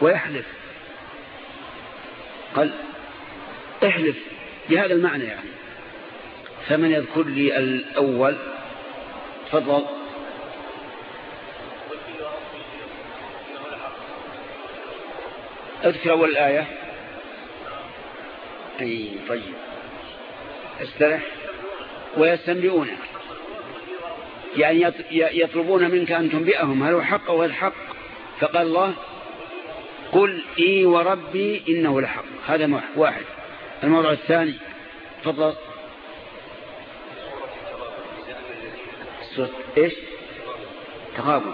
ويحلف. قال احلف بهذا المعنى يعني. فمن يذكر لي الأول؟ تفضل. اذكر أول الآية. أي طيب. استرح. ويستنبئونك يعني يطلبون منك أن تنبئهم. هل هو حق أو الحق فقال الله قل إي وربي إنه لحق. هذا واحد. الموضوع الثاني. تفضل. إيش؟ تغابن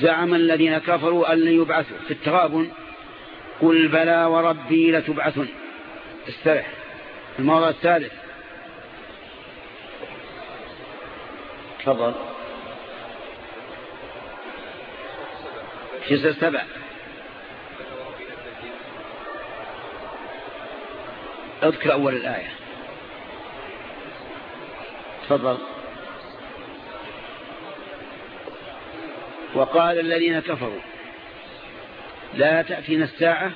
زعم الذين كفروا أن لن يبعثوا في التغابن قل بلى وربي لتبعثن. استرح الموضوع الثالث. تفضل. جزء سبع اذكر أول الآية. تفضل. وقال الذين كفروا لا تأتينا الساعة.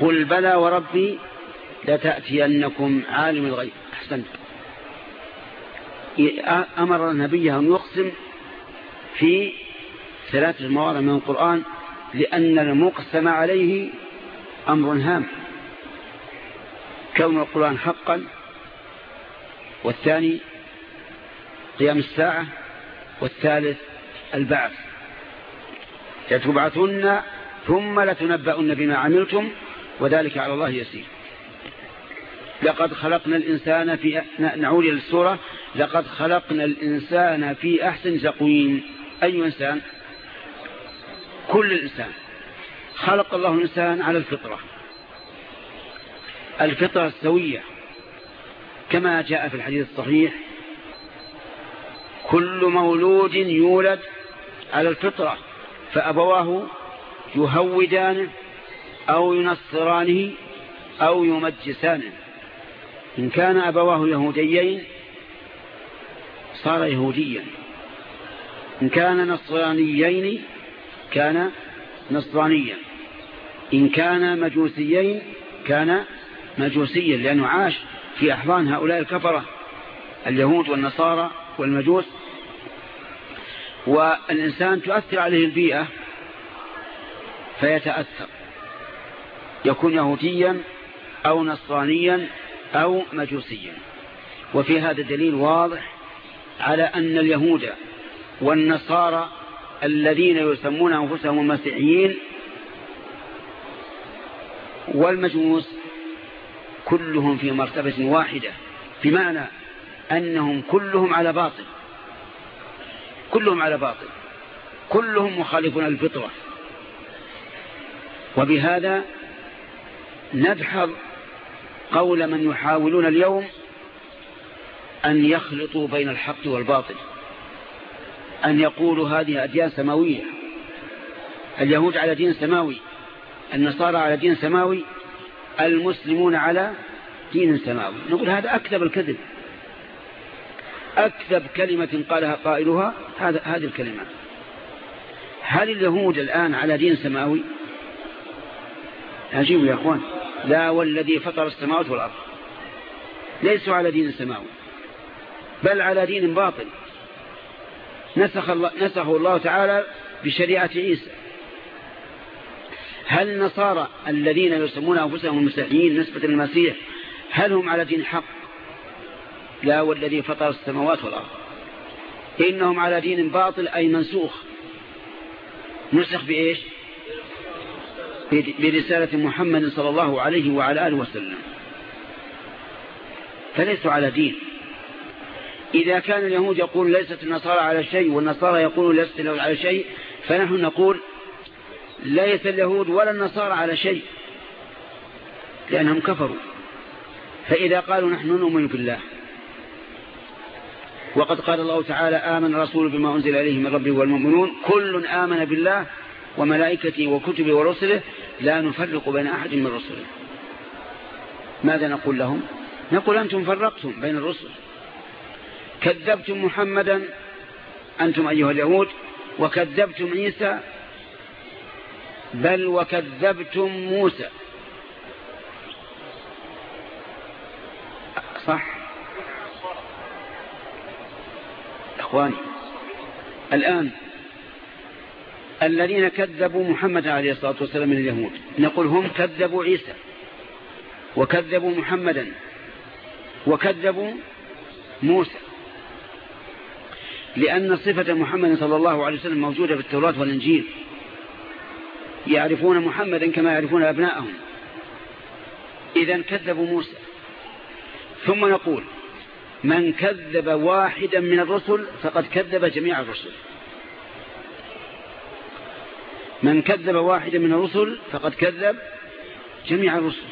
قل بلى وربي لتأتينكم عالم الغيب. أحسنت. أمر نبيه أن يقسم في ثلاثة مواضع من القرآن لأن المقسم عليه أمر هام. كون القرآن حقا والثاني قيام الساعة والثالث البعث. لتبعثن ثم لتنبؤن بما عملتم وذلك على الله يسير. لقد خلقنا الإنسان في نعود إلى السورة. لقد خلقنا الإنسان في أحسن تقويم. أي إنسان كل الإنسان. خلق الله الإنسان على الفطرة. الفطرة السوية. كما جاء في الحديث الصحيح كل مولود يولد على الفطرة فأبواه يهودانه أو ينصرانه أو يمجسانه. إن كان أبواه يهوديين صار يهوديا. إن كان نصرانيين كان نصرانيا. إن كان مجوسيين كان مجوسيا لأنه عاش في أحضان هؤلاء الكفرة اليهود والنصارى والمجوس. والإنسان تؤثر عليه البيئة فيتأثر. يكون يهوديا أو نصرانيا أو مجوسيا. وفي هذا دليل واضح على أن اليهود والنصارى الذين يسمون أنفسهم المسيحيين والمجوس كلهم في مرتبة واحدة بمعنى أنهم كلهم على باطل. كلهم على باطل. كلهم مخالفون الفطرة. وبهذا ندحض قول من يحاولون اليوم أن يخلطوا بين الحق والباطل أن يقولوا هذه أديان سماوية. اليهود على دين سماوي النصارى على دين سماوي المسلمون على دين سماوي نقول هذا أكذب الكذب. أكذب كلمة قالها قائلها هذا هذه الكلمة. هل اليهود الآن على دين سماوي عجيب يا أخوان. لا والذي فطر السماوات والأرض. ليسوا على دين سماوي بل على دين باطل. نسخ الله, نسخه الله تعالى بشريعة عيسى. هل النصارى الذين يسمون أنفسهم المسيحيين نسبة للمسيح هل هم على دين حق؟ لا والذي فطر السماوات والأرض. إنهم على دين باطل أي منسوخ. نسخ بإيش؟ برسالة محمد صلى الله عليه وعلى آله وسلم. فليسوا على دين. إذا كان اليهود يقول ليست النصارى على شيء والنصارى يقولون ليست على شيء فنحن نقول ليس اليهود ولا النصارى على شيء لأنهم كفروا. فإذا قالوا نحن نؤمن بالله وقد قال الله تعالى آمن الرسول بما أنزل إليه من ربه والمؤمنون كل آمن بالله وملائكته وكتبه ورسله لا نفرق بين أحد من رسله. ماذا نقول لهم؟ نقول أنتم فرقتم بين الرسل. كذبتم محمدا أنتم أيها اليهود وكذبتم عيسى بل وكذبتم موسى. صح. إخواني الآن الذين كذبوا محمد عليه الصلاة والسلام من اليهود نقول هم كذبوا عيسى وكذبوا محمدا وكذبوا موسى. لأن صفة محمد صلى الله عليه وسلم موجودة في التوراة والإنجيل. يعرفون محمدا كما يعرفون أبناءهم. إذا كذبوا موسى. ثم نقول من كذب واحدا من الرسل فقد كذب جميع الرسل. من كذب واحدا من الرسل فقد كذب جميع الرسل.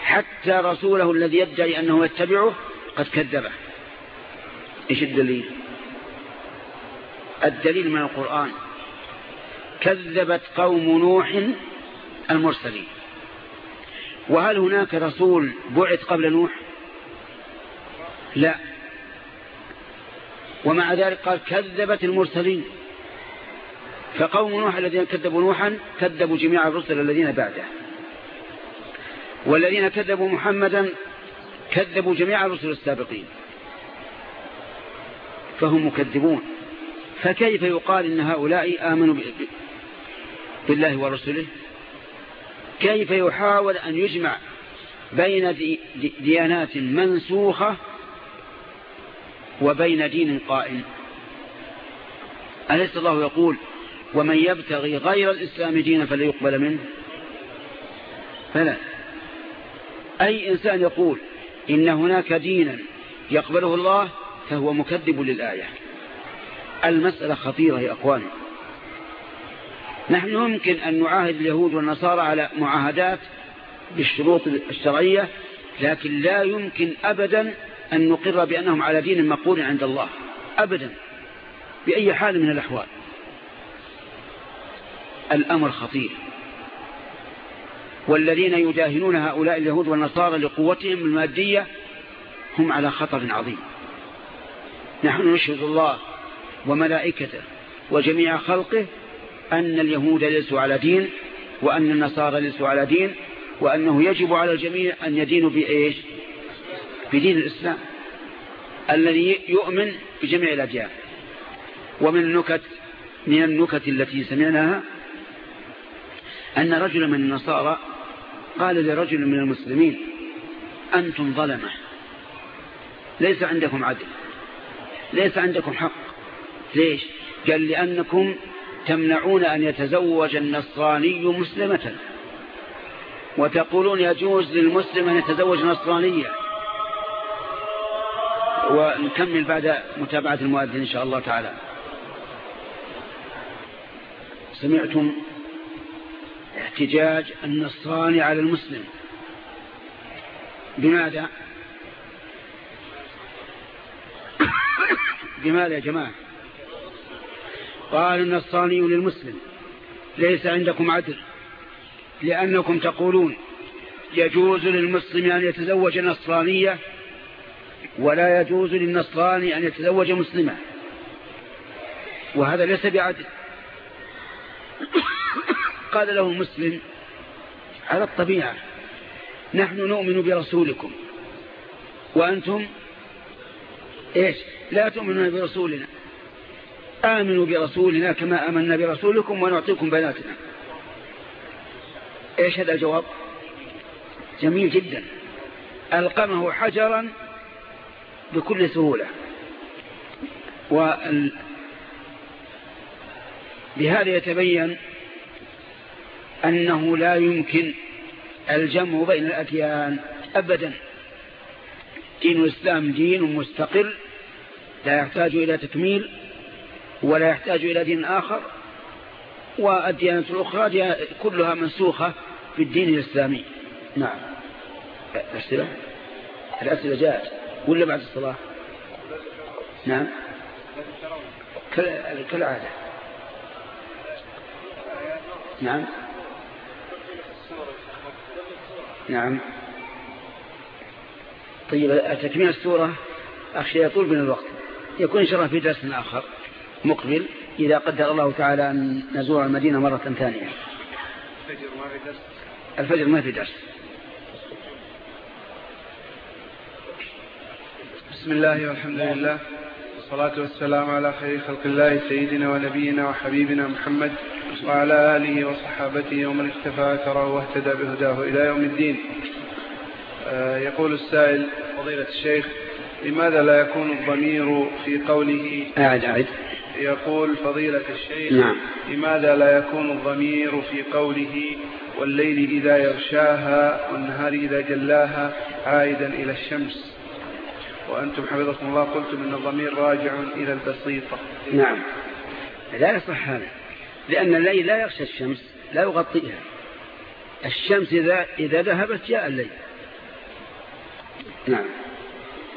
حتى رسوله الذي يدعي أنه يتبعه قد كذبه. إيش الدليل؟ الدليل من القرآن. كذبت قوم نوح المرسلين. وهل هناك رسول بعث قبل نوح؟ لا. ومع ذلك قال كذبت المرسلين. فقوم نوح الذين كذبوا نوحا كذبوا جميع الرسل الذين بعده. والذين كذبوا محمدا كذبوا جميع الرسل السابقين. فهم مكذبون. فكيف يقال إن هؤلاء آمنوا بالله ورسله كيف يحاول أن يجمع بين ديانات منسوخة وبين دين قائم أليس الله يقول ومن يبتغي غير الإسلام دينا فلا يقبل منه فلا. أي إنسان يقول إن هناك دينا يقبله الله فهو مكذب للآية المسألة خطيرة يا أخواني. نحن يمكن أن نعاهد اليهود والنصارى على معاهدات بالشروط الشرعية لكن لا يمكن أبدا أن نقر بأنهم على دين مقبول عند الله أبدا بأي حال من الأحوال. الأمر خطير. والذين يداهنون هؤلاء اليهود والنصارى لقوتهم المادية هم على خطر عظيم. نحن نشهد الله وملائكته وجميع خلقه أن اليهود ليسوا على دين وأن النصارى ليسوا على دين وأنه يجب على الجميع أن يدينوا بإيش؟ بدين الإسلام الذي يؤمن بجميع الأديان. ومن النكت من النكت التي سمعناها أن رجلا من النصارى قال لرجل من المسلمين أنتم ظلمة ليس عندكم عدل ليس عندكم حق. ليش؟ قال لأنكم تمنعون أن يتزوج النصراني مسلمة. وتقولون يجوز للمسلم أن يتزوج نصرانية. ونكمل بعد متابعة المؤذن إن شاء الله تعالى. سمعتم احتجاج النصراني على المسلم. بماذا؟ بماذا يا جماعة؟ قال النصراني للمسلم ليس عندكم عدل لأنكم تقولون يجوز للمسلم أن يتزوج نصرانية ولا يجوز للنصراني أن يتزوج مسلمة وهذا ليس بعدل قال له مسلم على الطبيعة نحن نؤمن برسولكم وأنتم إيش لا تؤمنون برسولنا آمنوا برسولنا كما آمنا برسولكم ونعطيكم بناتنا. إيش هذا الجواب؟ جميل جدا. ألقمه حجرا بكل سهولة. وال... بهذا يتبين أنه لا يمكن الجمع بين الأديان أبدا. دين الإسلام دين مستقل لا يحتاج إلى تكميل. ولا يحتاج إلى دين آخر والديانة الأخرى كلها منسوخة في الدين الإسلامي. نعم. الأسئلة؟ الأسئلة جاءت. ولا بعد الصلاة؟ نعم. كالعادة. نعم. نعم. طيب تكميل السورة؟ أخشى يطول من الوقت. يكون إن شاء الله في درس آخر. مقبل إذا قدر الله تعالى أن نزور المدينة مرة ثانية. الفجر ما في درس. الفجر ما في درس بسم الله والحمد لله. والصلاة والسلام على خير خلق الله سيدنا ونبينا وحبيبنا محمد وعلى آله وصحابته ومن اكتفى أثره واهتدى بهداه إلى يوم الدين. آه، يقول السائل فضيلة الشيخ لماذا لا يكون الضمير في قوله أعد أعد. يقول فضيلة الشيخ نعم. لماذا لا يكون الضمير في قوله والليل إذا يغشاها والنهار إذا جلاها عائدا إلى الشمس؟ وأنتم حفظكم الله قلتم أن الضمير راجع إلى البسيطة. نعم. لا يصح هذا لأن الليل لا يغشى الشمس لا يغطيها. الشمس إذا, إذا ذهبت جاء الليل. نعم.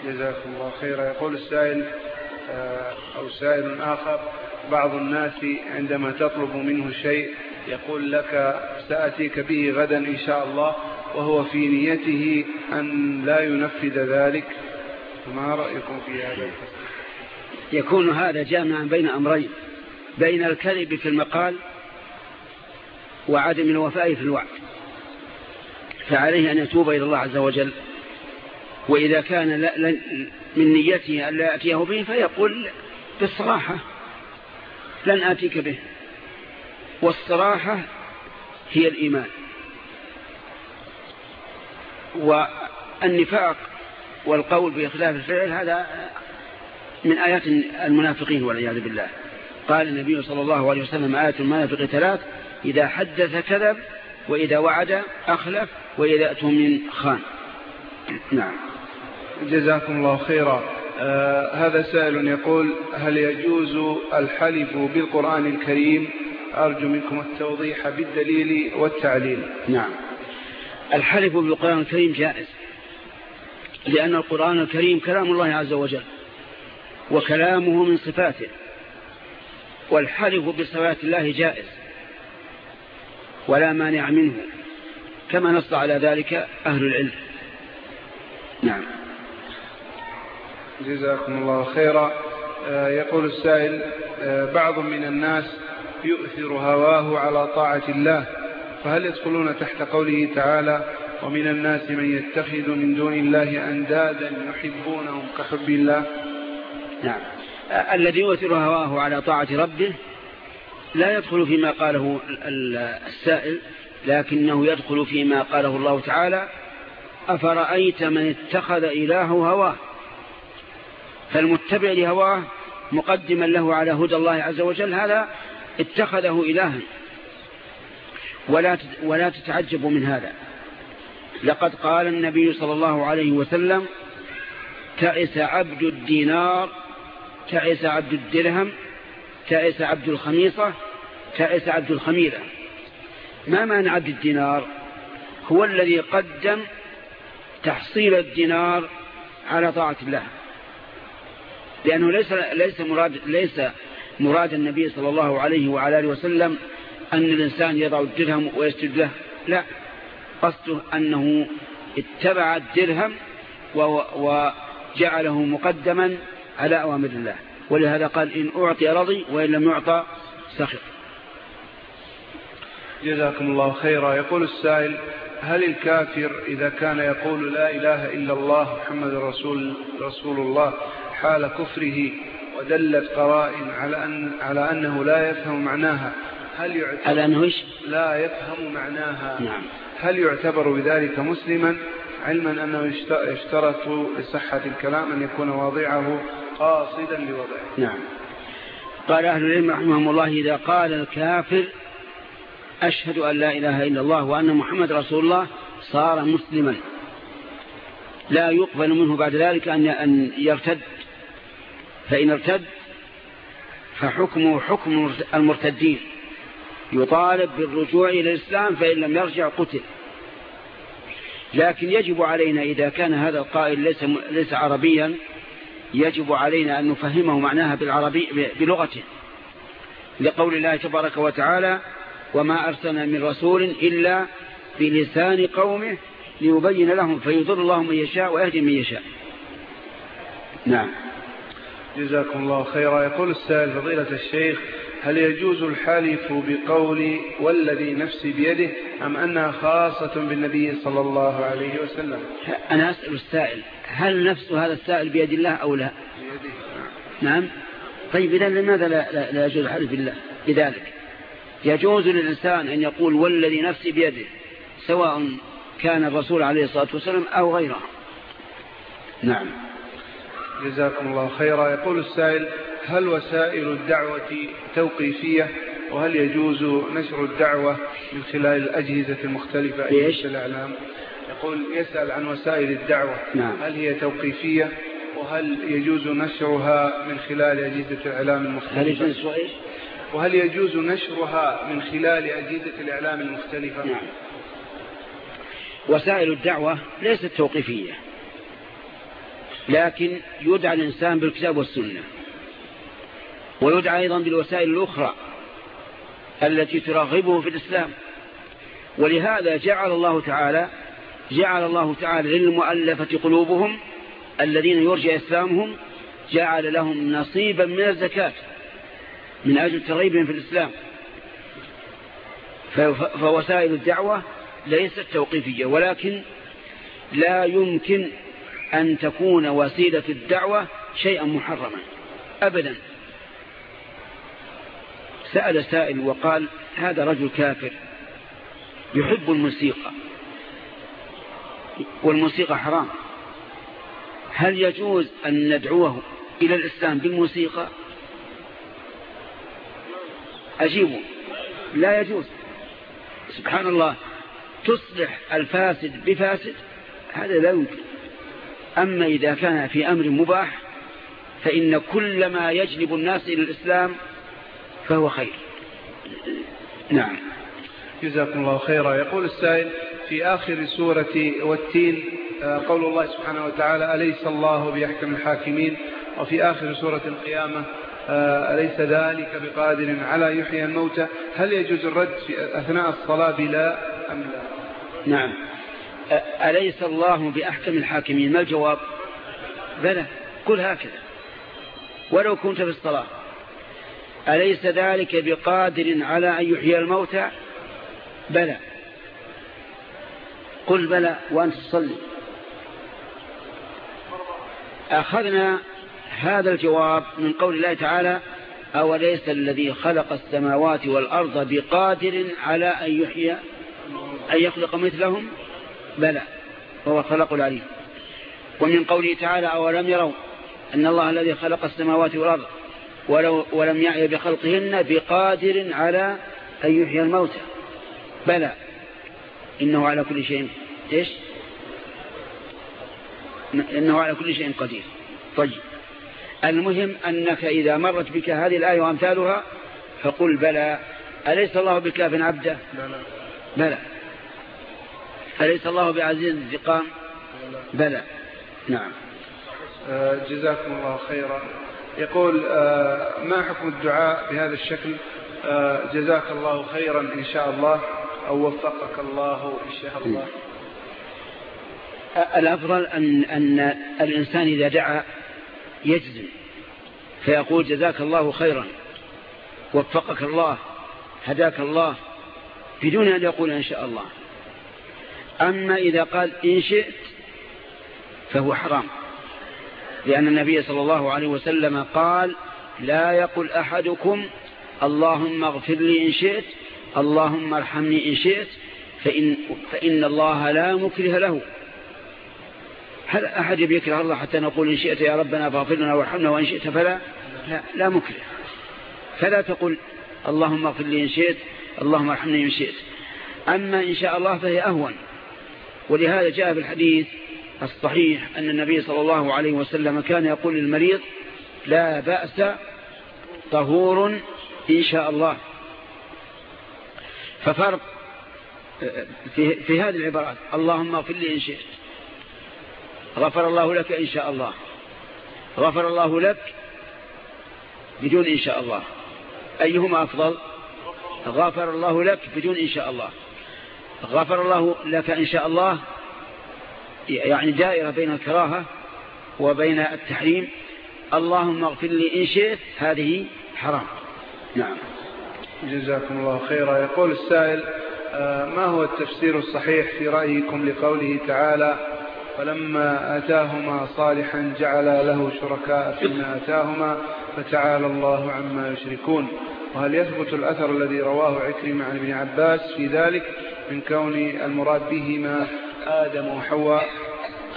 جزاكم الله خيرا. يقول السائل أو سائل آخر بعض الناس عندما تطلب منه شيء يقول لك سأتيك به غدا إن شاء الله وهو في نيته أن لا ينفذ ذلك. ما رأيكم في هذا؟ يكون هذا جامعا بين أمرين بين الكذب في المقال وعدم الوفاء في الوعد. فعليه أن يتوب إلى الله عز وجل. وإذا كان من نيته أن لا يأتيه به فيقول بالصراحة لن آتيك به. والصراحة هي الإيمان. والنفاق والقول بإخلاف الفعل هذا من آيات المنافقين والعياذ بالله. قال النبي صلى الله عليه وسلم آيات المنافق ثلاث إذا حدث كذب وإذا وعد أخلف وإذا من خان. نعم. جزاكم الله خيرا. آه هذا سائل يقول هل يجوز الحلف بالقرآن الكريم؟ أرجو منكم التوضيح بالدليل والتعليل. نعم. الحلف بالقرآن الكريم جائز لأن القرآن الكريم كلام الله عز وجل وكلامه من صفاته والحلف بصفات الله جائز ولا مانع منه كما نص على ذلك أهل العلم. نعم. جزاكم الله خيرا. آه، يقول السائل آه، بعض من الناس يؤثر هواه على طاعة الله فهل يدخلون تحت قوله تعالى ومن الناس من يتخذ من دون الله أندادا يحبونهم كحب الله نعم. الذي يؤثر هواه على طاعة ربه لا يدخل فيما قاله السائل لكنه يدخل فيما قاله الله تعالى أفرأيت من اتخذ إله هواه؟ فالمتبع لهواه مقدما له على هدى الله عز وجل هذا اتخذه إلها. ولا ولا تتعجبوا من هذا. لقد قال النبي صلى الله عليه وسلم تعس عبد الدينار تعس عبد الدرهم تعس عبد الخميصة تعس عبد الخميلة ما معنى عبد الدينار؟ هو الذي قدم تحصيل الدينار على طاعة الله. لأنه ليس ليس مراد ليس مراد النبي صلى الله عليه وعلى آله وسلم أن الإنسان يضع الدرهم ويسجد له. لا. قصده أنه اتبع الدرهم وجعله مقدما على أوامر الله. ولهذا قال إن أعطي رضي وإن لم يعطى سخط. جزاكم الله خيرا. يقول السائل هل الكافر إذا كان يقول لا إله إلا الله محمد رسول, رسول الله حال كفره ودلت قرائن على, أن على أنه لا يفهم معناها. هل يعتبر على أنه إيش؟ لا يفهم معناها. نعم. هل يعتبر بذلك مسلما؟ علما أنه يشترط لصحة الكلام أن يكون واضعه قاصدا لوضعه. نعم. قال أهل العلم رحمهم الله إذا قال الكافر أشهد أن لا إله إلا الله وأن محمد رسول الله صار مسلما. لا يقبل منه بعد ذلك أن يرتد. فإن ارتد فحكمه حكم المرتدين. يطالب بالرجوع إلى الإسلام فإن لم يرجع قتل. لكن يجب علينا إذا كان هذا القائل ليس, ليس عربيا يجب علينا أن نفهمه معناها بالعربي بلغته. لقول الله تبارك وتعالى وما أرسلنا من رسول إلا بلسان قومه ليبين لهم فيضر الله من يشاء ويهدي من يشاء. نعم. جزاكم الله خيرا. يقول السائل فضيلة الشيخ هل يجوز الحلف بقول والذي نفسي بيده أم أنها خاصة بالنبي صلى الله عليه وسلم؟ أنا أسأل السائل هل نفس هذا السائل بيد الله أو لا؟ بيده. نعم. طيب إذا لماذا لا, لا, لا يجوز الحلف بالله؟ بذلك يجوز للإنسان أن يقول والذي نفسي بيده سواء كان الرسول عليه الصلاة والسلام أو غيره. نعم. جزاكم الله خيرا. يقول السائل هل وسائل الدعوة توقيفية؟ وهل يجوز نشر الدعوة من خلال الأجهزة المختلفة ليش؟ الإعلام؟ يقول يسأل عن وسائل الدعوة. نعم. هل هي توقيفية؟ وهل يجوز نشرها من خلال أجهزة الإعلام المختلفة؟ هل يجوز؟ وهل يجوز نشرها من خلال أجهزة الإعلام المختلفة؟ نعم. وسائل الدعوة ليست توقيفية. لكن يدعى الإنسان بالكتاب والسنة. ويدعى أيضا بالوسائل الأخرى التي ترغبه في الإسلام. ولهذا جعل الله تعالى جعل الله تعالى للمؤلفة قلوبهم الذين يرجى إسلامهم جعل لهم نصيبا من الزكاة من أجل ترغيبهم في الإسلام. فوسائل الدعوة ليست توقيفية ولكن لا يمكن أن تكون وسيلة الدعوة شيئا محرما. أبدا. سأل سائل وقال هذا رجل كافر يحب الموسيقى. والموسيقى حرام. هل يجوز أن ندعوه إلى الإسلام بالموسيقى؟ أجيبه. لا يجوز. سبحان الله. تصلح الفاسد بفاسد هذا لا يمكن. أما إذا كان في أمر مباح فإن كل ما يجلب الناس إلى الإسلام فهو خير. نعم. جزاكم الله خيرا. يقول السائل في آخر سورة والتين آه، قول الله سبحانه وتعالى أليس الله بيحكم الحاكمين؟ وفي آخر سورة القيامة آه، أليس ذلك بقادر على يحيي الموتى؟ هل يجوز الرد في أثناء الصلاة بلا أم لا؟ نعم. أليس الله بأحكم الحاكمين؟ ما الجواب؟ بلى قل هكذا. ولو كنت في الصلاة أليس ذلك بقادر على أن يحيي الموتى؟ بلى. قل بلى وأنت تصلي. أخذنا هذا الجواب من قول الله تعالى أوليس الذي خلق السماوات والأرض بقادر على أن يحيي أن يخلق مثلهم؟ بلى وهو خلق العليم. ومن قوله تعالى أولم يروا أن الله الذي خلق السماوات والأرض ولو ولم يعي بخلقهن بقادر على أن يحيي الموتى. بلى إنه على كل شيء إيش؟ إنه على كل شيء قدير. طيب المهم أنك إذا مرت بك هذه الآية وأمثالها فقل بلى أليس الله بكاف عبده؟ بلى. بلى. أليس الله بعزيز الانتقام بلى. نعم. آه، جزاكم الله خيرا. يقول آه، ما حكم الدعاء بهذا الشكل؟ آه، جزاك الله خيرا إن شاء الله أو وفقك الله إن شاء الله. الأفضل أن, أن الإنسان إذا دعا يجزم فيقول جزاك الله خيرا وفقك الله هداك الله بدون أن يقول إن شاء الله. أما إذا قال إن شئت فهو حرام. لأن النبي صلى الله عليه وسلم قال لا يقل أحدكم اللهم اغفر لي إن شئت اللهم ارحمني إن شئت فإن, فإن الله لا مكره له. هل أحد يكره الله حتى نقول إن شئت يا ربنا فاغفر لنا وارحمنا وإن شئت فلا لا, لا مكره. فلا تقول اللهم اغفر لي إن شئت اللهم ارحمني إن شئت. أما إن شاء الله فهي أهون. ولهذا جاء في الحديث الصحيح أن النبي صلى الله عليه وسلم كان يقول للمريض لا بأس طهور إن شاء الله. ففرق في, في هذه العبارات اللهم اغفر لي إن شئت. غفر الله لك إن شاء الله. غفر الله لك بدون إن شاء الله. أيهما أفضل؟ غفر الله لك بدون إن شاء الله. غفر الله لك إن شاء الله يعني دائرة بين الكراهة وبين التحريم. اللهم اغفر لي إن شئت هذه حرام. نعم. جزاكم الله خيرا. يقول السائل آه، ما هو التفسير الصحيح في رأيكم لقوله تعالى فلما أتاهما صالحا جعل له شركاء فيما أتاهما فتعالى الله عما يشركون. وهل يثبت الأثر الذي رواه عكرمة عن ابن عباس في ذلك؟ من كون المراد بهما آدم وحواء.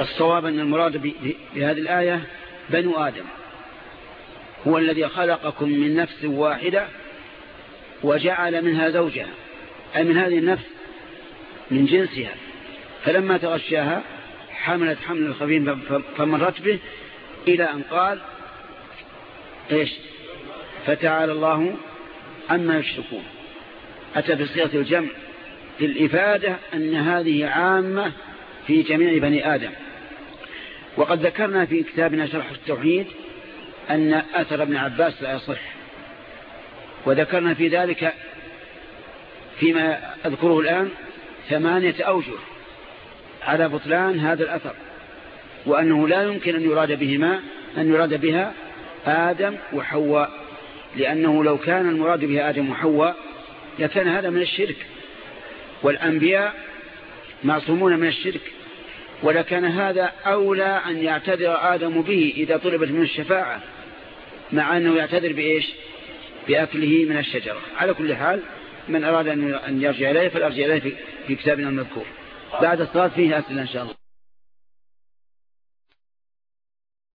الصواب أن المراد بهذه الآية بنو آدم. هو الذي خلقكم من نفس واحدة وجعل منها زوجها. أي من هذه النفس من جنسها. فلما تغشاها حملت حمل الخفيف فمرت به إلى أن قال إيش؟ فتعالى الله عما يشركون. أتى بصيغة الجمع للإفادة أن هذه عامة في جميع بني آدم. وقد ذكرنا في كتابنا شرح التوحيد أن أثر ابن عباس لا يصح. وذكرنا في ذلك فيما أذكره الآن ثمانية أوجه على بطلان هذا الأثر وأنه لا يمكن أن يراد بهما أن يراد بها آدم وحواء لأنه لو كان المراد بها آدم وحواء لكان هذا من الشرك. والأنبياء معصومون من الشرك ولكان هذا أولى أن يعتذر آدم به إذا طلبت منه الشفاعة مع أنه يعتذر بإيش؟ بأكله من الشجرة. على كل حال من أراد أن يرجع إليه فالأرجع إليه في كتابنا المذكور. بعد الصلاة فيه أسئلة إن شاء الله.